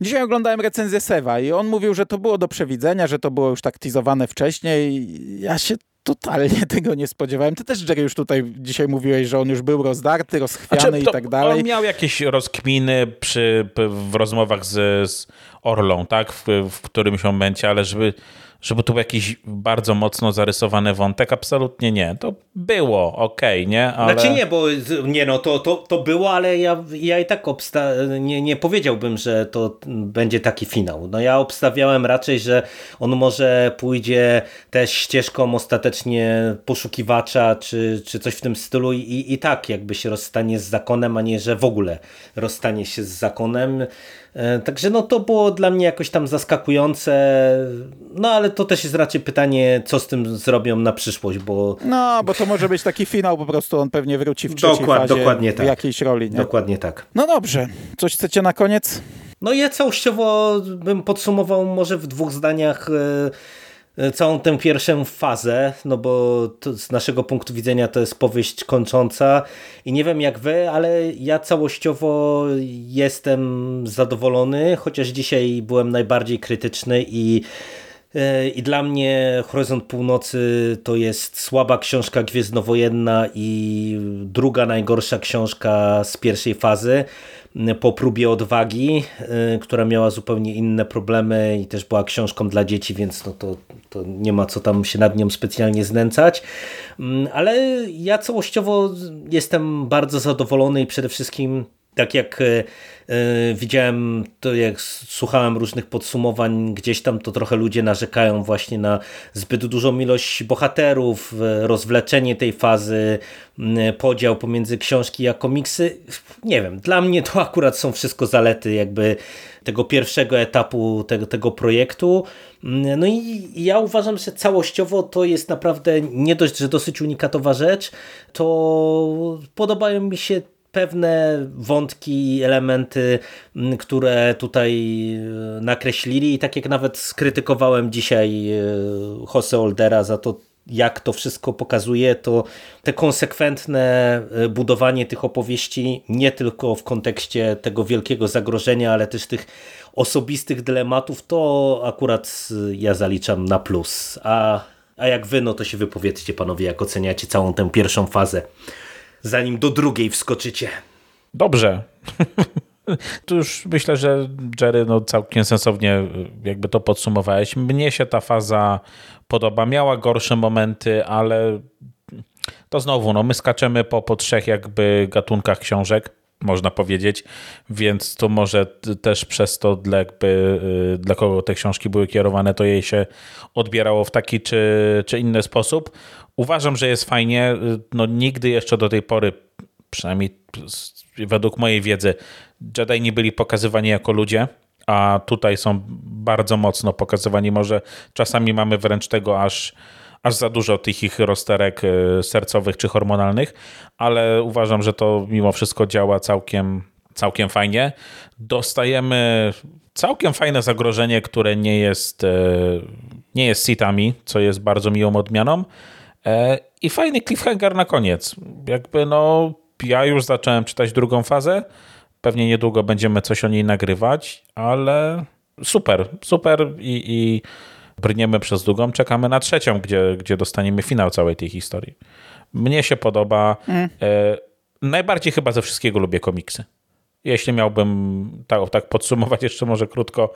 dzisiaj oglądałem recenzję Sewa i on mówił, że to było do przewidzenia, że to było już tak teasowane wcześniej. Ja się totalnie tego nie spodziewałem. Ty też, Jerry, już tutaj dzisiaj mówiłeś, że on już był rozdarty, rozchwiany Znaczy, i tak dalej. On miał jakieś rozkminy przy, w rozmowach z, z Orlą, tak? W, w którymś momencie, ale żeby, żeby tu był jakiś bardzo mocno zarysowany wątek, absolutnie nie. To było, okej, nie? Ale... Znaczy nie, bo nie no, to, to, to było, ale ja, ja i tak obsta- nie, nie powiedziałbym, że to będzie taki finał. No ja obstawiałem raczej, że on może pójdzie też ścieżką ostatecznie poszukiwacza, czy, czy coś w tym stylu i, i tak jakby się rozstanie z zakonem, a nie, że w ogóle rozstanie się z zakonem. E, Także no to było dla mnie jakoś tam zaskakujące, no ale to też jest raczej pytanie, co z tym zrobią na przyszłość, bo No, bo to może być taki finał, po prostu on pewnie wróci w trzeciej Dokład- fazie dokładnie w tak. jakiejś roli. Nie? dokładnie tak. No dobrze. Coś chcecie na koniec? No ja całościowo bym podsumował może w dwóch zdaniach e, całą tę pierwszą fazę, no bo z naszego punktu widzenia to jest powieść kończąca i nie wiem jak wy, ale ja całościowo jestem zadowolony, chociaż dzisiaj byłem najbardziej krytyczny i e, i dla mnie Horyzont Północy to jest słaba książka gwiezdnowojenna i druga najgorsza książka z pierwszej fazy po próbie odwagi, y, która miała zupełnie inne problemy i też była książką dla dzieci, więc no to, to nie ma co tam się nad nią specjalnie znęcać. Mm, Ale ja całościowo jestem bardzo zadowolony i przede wszystkim tak jak e, e, widziałem, to jak słuchałem różnych podsumowań, gdzieś tam to trochę ludzie narzekają właśnie na zbyt dużą ilość bohaterów, e, rozwleczenie tej fazy, podział pomiędzy książki a komiksy. Nie wiem, dla mnie to akurat są wszystko zalety jakby tego pierwszego etapu tego, tego projektu. No i ja uważam, że całościowo to jest naprawdę nie dość, że dosyć unikatowa rzecz, to podobają mi się pewne wątki, elementy, które tutaj e, nakreślili i tak jak nawet skrytykowałem dzisiaj e, Jose Oldera za to, jak to wszystko pokazuje, to te konsekwentne e, budowanie tych opowieści nie tylko w kontekście tego wielkiego zagrożenia, ale też tych osobistych dylematów, to akurat ja zaliczam na plus. A, a jak wy, no to się wypowiedzcie panowie, jak oceniacie całą tę pierwszą fazę zanim do drugiej wskoczycie. Dobrze. Tu już myślę, że Jerry no całkiem sensownie jakby to podsumowałeś. Mnie się ta faza podoba. Miała gorsze momenty, ale to znowu, no my skaczemy po, po trzech jakby gatunkach książek, można powiedzieć, więc to może też przez to, dla, jakby, y, dla kogo te książki były kierowane, to jej się odbierało w taki czy, czy inny sposób. Uważam, że jest fajnie. No, nigdy jeszcze do tej pory, przynajmniej według mojej wiedzy, Jedi nie byli pokazywani jako ludzie, a tutaj są bardzo mocno pokazywani. Może czasami mamy wręcz tego aż, aż za dużo tych ich rozterek y, sercowych czy hormonalnych, ale uważam, że to mimo wszystko działa całkiem, całkiem fajnie. Dostajemy całkiem fajne zagrożenie, które nie jest, y, nie jest sitami, co jest bardzo miłą odmianą. E, I fajny cliffhanger na koniec. Jakby no, ja już zacząłem czytać drugą fazę. Pewnie niedługo będziemy coś o niej nagrywać, ale super, super i, i brniemy przez drugą. Czekamy na trzecią, gdzie, gdzie dostaniemy finał całej tej historii. Mnie się podoba. Mm. E, najbardziej chyba ze wszystkiego lubię komiksy. Jeśli miałbym tak, tak podsumować jeszcze może krótko,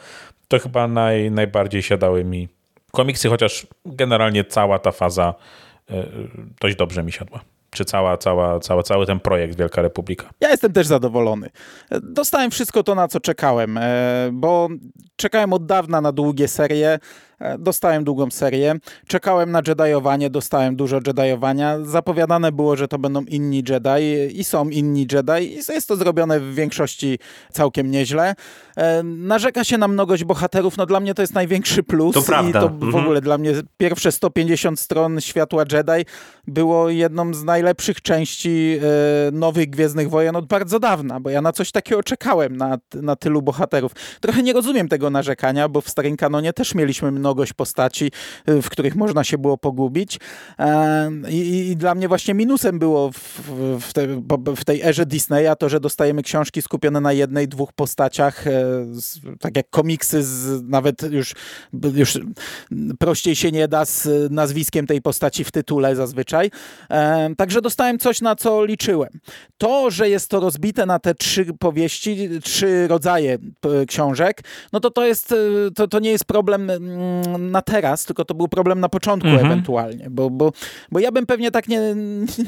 to chyba naj, najbardziej siadały mi komiksy, chociaż generalnie cała ta faza E, dość dobrze mi siadła. Czy cała, cała, cała, cały ten projekt Wielka Republika? Ja jestem też zadowolony. Dostałem wszystko to, na co czekałem, e, bo czekałem od dawna na długie serie. E, dostałem długą serię. Czekałem na Jediowanie, dostałem dużo Jediowania. Zapowiadane było, że to będą inni Jedi i są inni Jedi. Jest to zrobione w większości całkiem nieźle. E, narzeka się na mnogość bohaterów. No dla mnie to jest największy plus. To prawda. I to w mhm. ogóle dla mnie pierwsze 150 stron Światła Jedi było jedną z najlepszych części e, nowych Gwiezdnych Wojen od bardzo dawna, bo ja na coś takiego czekałem, na, na tylu bohaterów. Trochę nie rozumiem tego narzekania, bo w starym kanonie też mieliśmy mnogo mnogość postaci, y, w których można się było pogubić. I, i dla mnie właśnie minusem było w, w, te, w, tej erze Disneya to, że dostajemy książki skupione na jednej, dwóch postaciach, e, tak jak komiksy, z, nawet już, już prościej się nie da z nazwiskiem tej postaci w tytule zazwyczaj. Także dostałem coś, na co liczyłem. To, że jest to rozbite na te trzy powieści, trzy rodzaje książek, no to to jest, e, to, to nie jest problem mm, na teraz, tylko to był problem na początku mhm. ewentualnie, bo, bo, bo ja bym pewnie tak nie,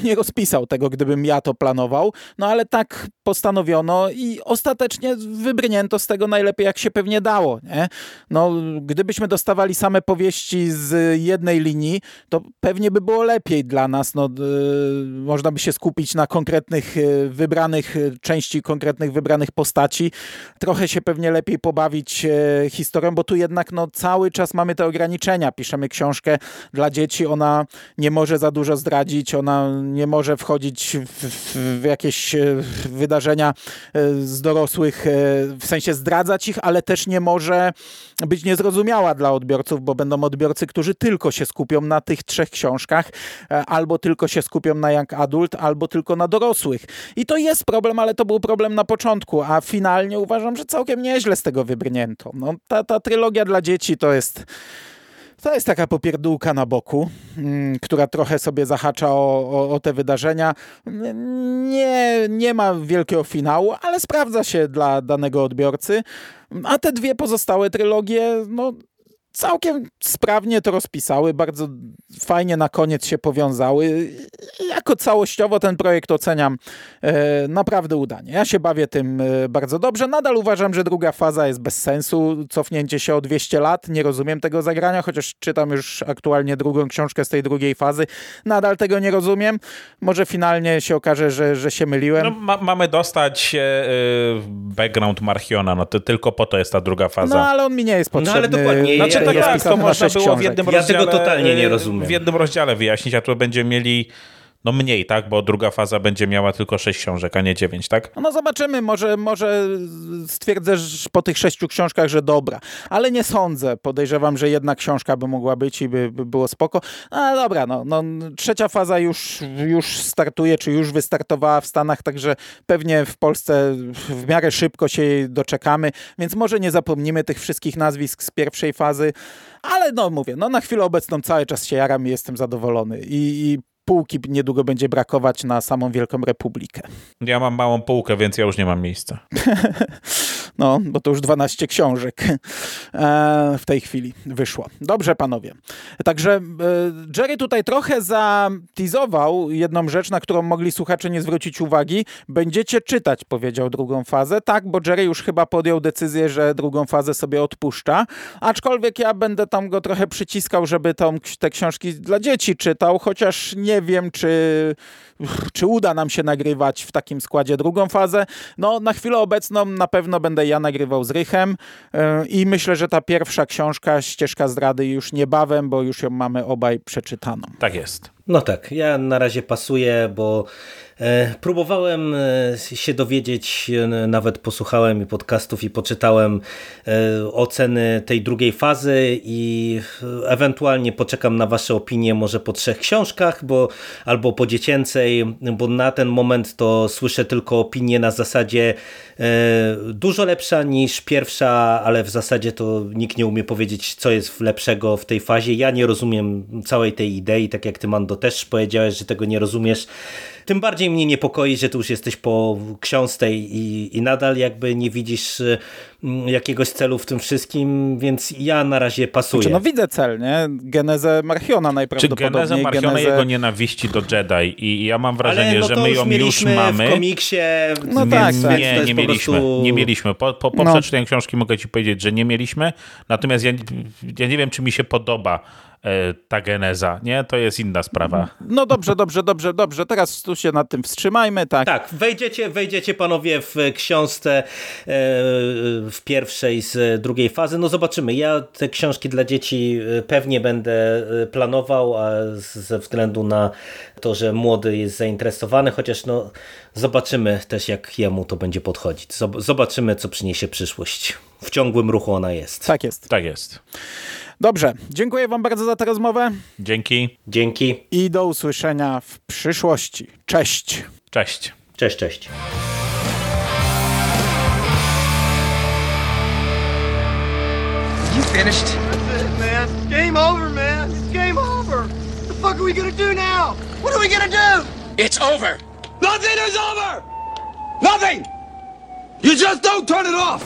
nie rozpisał tego, gdybym ja to planował, no ale tak postanowiono i ostatecznie wybrnięto z tego najlepiej, jak się pewnie dało. Nie? No, gdybyśmy dostawali same powieści z jednej linii, to pewnie by było lepiej dla nas. No, y, można by się skupić na konkretnych, y, wybranych y, części, konkretnych, wybranych postaci. Trochę się pewnie lepiej pobawić historią, bo tu jednak no, cały czas mamy te ograniczenia. Piszemy książkę dla dzieci, ona nie może za dużo zdradzić, ona nie może wchodzić w, w jakieś wydarzenia, wydarzenia e, z dorosłych, e, w sensie zdradzać ich, ale też nie może być niezrozumiała dla odbiorców, bo będą odbiorcy, którzy tylko się skupią na tych trzech książkach, e, albo tylko się skupią na Young Adult, albo tylko na dorosłych. I to jest problem, ale to był problem na początku, a finalnie uważam, że całkiem nieźle z tego wybrnięto. No, ta, ta trylogia dla dzieci to jest to jest taka popierdółka na boku, mm, która trochę sobie zahacza o, o, o, te wydarzenia. Nie, nie ma wielkiego finału, ale sprawdza się dla danego odbiorcy. A te dwie pozostałe trylogie, no całkiem sprawnie to rozpisały, bardzo fajnie na koniec się powiązały. Jako całościowo ten projekt oceniam e, naprawdę udanie. Ja się bawię tym e, bardzo dobrze. Nadal uważam, że druga faza jest bez sensu. Cofnięcie się o 200 lat. Nie rozumiem tego zagrania, chociaż czytam już aktualnie drugą książkę z tej drugiej fazy. Nadal tego nie rozumiem. Może finalnie się okaże, że, że się myliłem. No, ma, mamy dostać e, background Marchiona, no to tylko po to jest ta druga faza. No ale on mi nie jest potrzebny. No ale dokładnie. Znaczy, tak, tak, to można było w jednym ja rozdziale, tego totalnie nie rozumiem. W jednym rozdziale wyjaśnić, a tu będziemy mieli no mniej, tak? Bo druga faza będzie miała tylko sześć książek, a nie dziewięć, tak? No zobaczymy, może, może stwierdzę po tych sześciu książkach, że dobra, ale nie sądzę. Podejrzewam, że jedna książka by mogła być i by, by było spoko. A dobra, no, no trzecia faza już, już startuje, czy już wystartowała w Stanach, także pewnie w Polsce w miarę szybko się jej doczekamy, więc może nie zapomnimy tych wszystkich nazwisk z pierwszej fazy, ale no mówię, no na chwilę obecną cały czas się jaram i jestem zadowolony i, i półki niedługo będzie brakować na samą Wielką Republikę. Ja mam małą półkę, więc ja już nie mam miejsca. No, bo to już 12 książek e, w tej chwili wyszło. Dobrze, panowie. Także e, Jerry tutaj trochę zatizował jedną rzecz, na którą mogli słuchacze nie zwrócić uwagi. Będziecie czytać, powiedział drugą fazę. Tak, bo Jerry już chyba podjął decyzję, że drugą fazę sobie odpuszcza. Aczkolwiek ja będę tam go trochę przyciskał, żeby tą, te książki dla dzieci czytał, chociaż nie wiem, czy, czy uda nam się nagrywać w takim składzie drugą fazę. No, na chwilę obecną na pewno będę ja nagrywał z Rychem yy, i myślę, że ta pierwsza książka, Ścieżka zdrady już niebawem, bo już ją mamy obaj przeczytaną. Tak jest. No tak, ja na razie pasuję, bo e, próbowałem e, się dowiedzieć, e, nawet posłuchałem i podcastów i poczytałem e, oceny tej drugiej fazy i e, ewentualnie poczekam na wasze opinie może po trzech książkach, bo albo po dziecięcej, bo na ten moment to słyszę tylko opinie na zasadzie e, dużo lepsza niż pierwsza, ale w zasadzie to nikt nie umie powiedzieć, co jest lepszego w tej fazie. Ja nie rozumiem całej tej idei, tak jak ty Mando też powiedziałeś, że tego nie rozumiesz. Tym bardziej mnie niepokoi, że tu już jesteś po książce i, i nadal jakby nie widzisz y, jakiegoś celu w tym wszystkim, więc ja na razie pasuję. Znaczy, no widzę cel, nie? Genezę Marchiona Czy najprawdopodobniej. genezę Marchiona genezę- jego nienawiści do Jedi i ja mam wrażenie, no że my ją już mamy. w komiksie. No tak, więc tak. Nie, nie mieliśmy. prostu- Nie mieliśmy. Po, po, po No. przeczytaniu książki mogę ci powiedzieć, że nie mieliśmy. Natomiast ja, ja nie wiem, czy mi się podoba ta geneza. Nie, to jest inna sprawa. No dobrze, dobrze, dobrze, dobrze. Teraz tu się nad tym wstrzymajmy, tak. Tak, wejdziecie, wejdziecie panowie w książce e, w pierwszej z drugiej fazy. No zobaczymy. Ja te książki dla dzieci e, pewnie będę e, planował, a ze względu na to, że młody jest zainteresowany, chociaż no zobaczymy też jak jemu to będzie podchodzić. Zob- Zobaczymy co przyniesie przyszłość. W ciągłym ruchu ona jest. Tak jest. Tak jest. Dobrze, dziękuję wam bardzo za tę rozmowę Dzięki. Dzięki. i do usłyszenia w przyszłości. Cześć. Cześć. Cześć, cześć. You finished? That's it, man. It's game over, man. It's game over. What the fuck are we gonna do now? What are we gonna do? It's over. Nothing is over! Nothing! You just don't turn it off!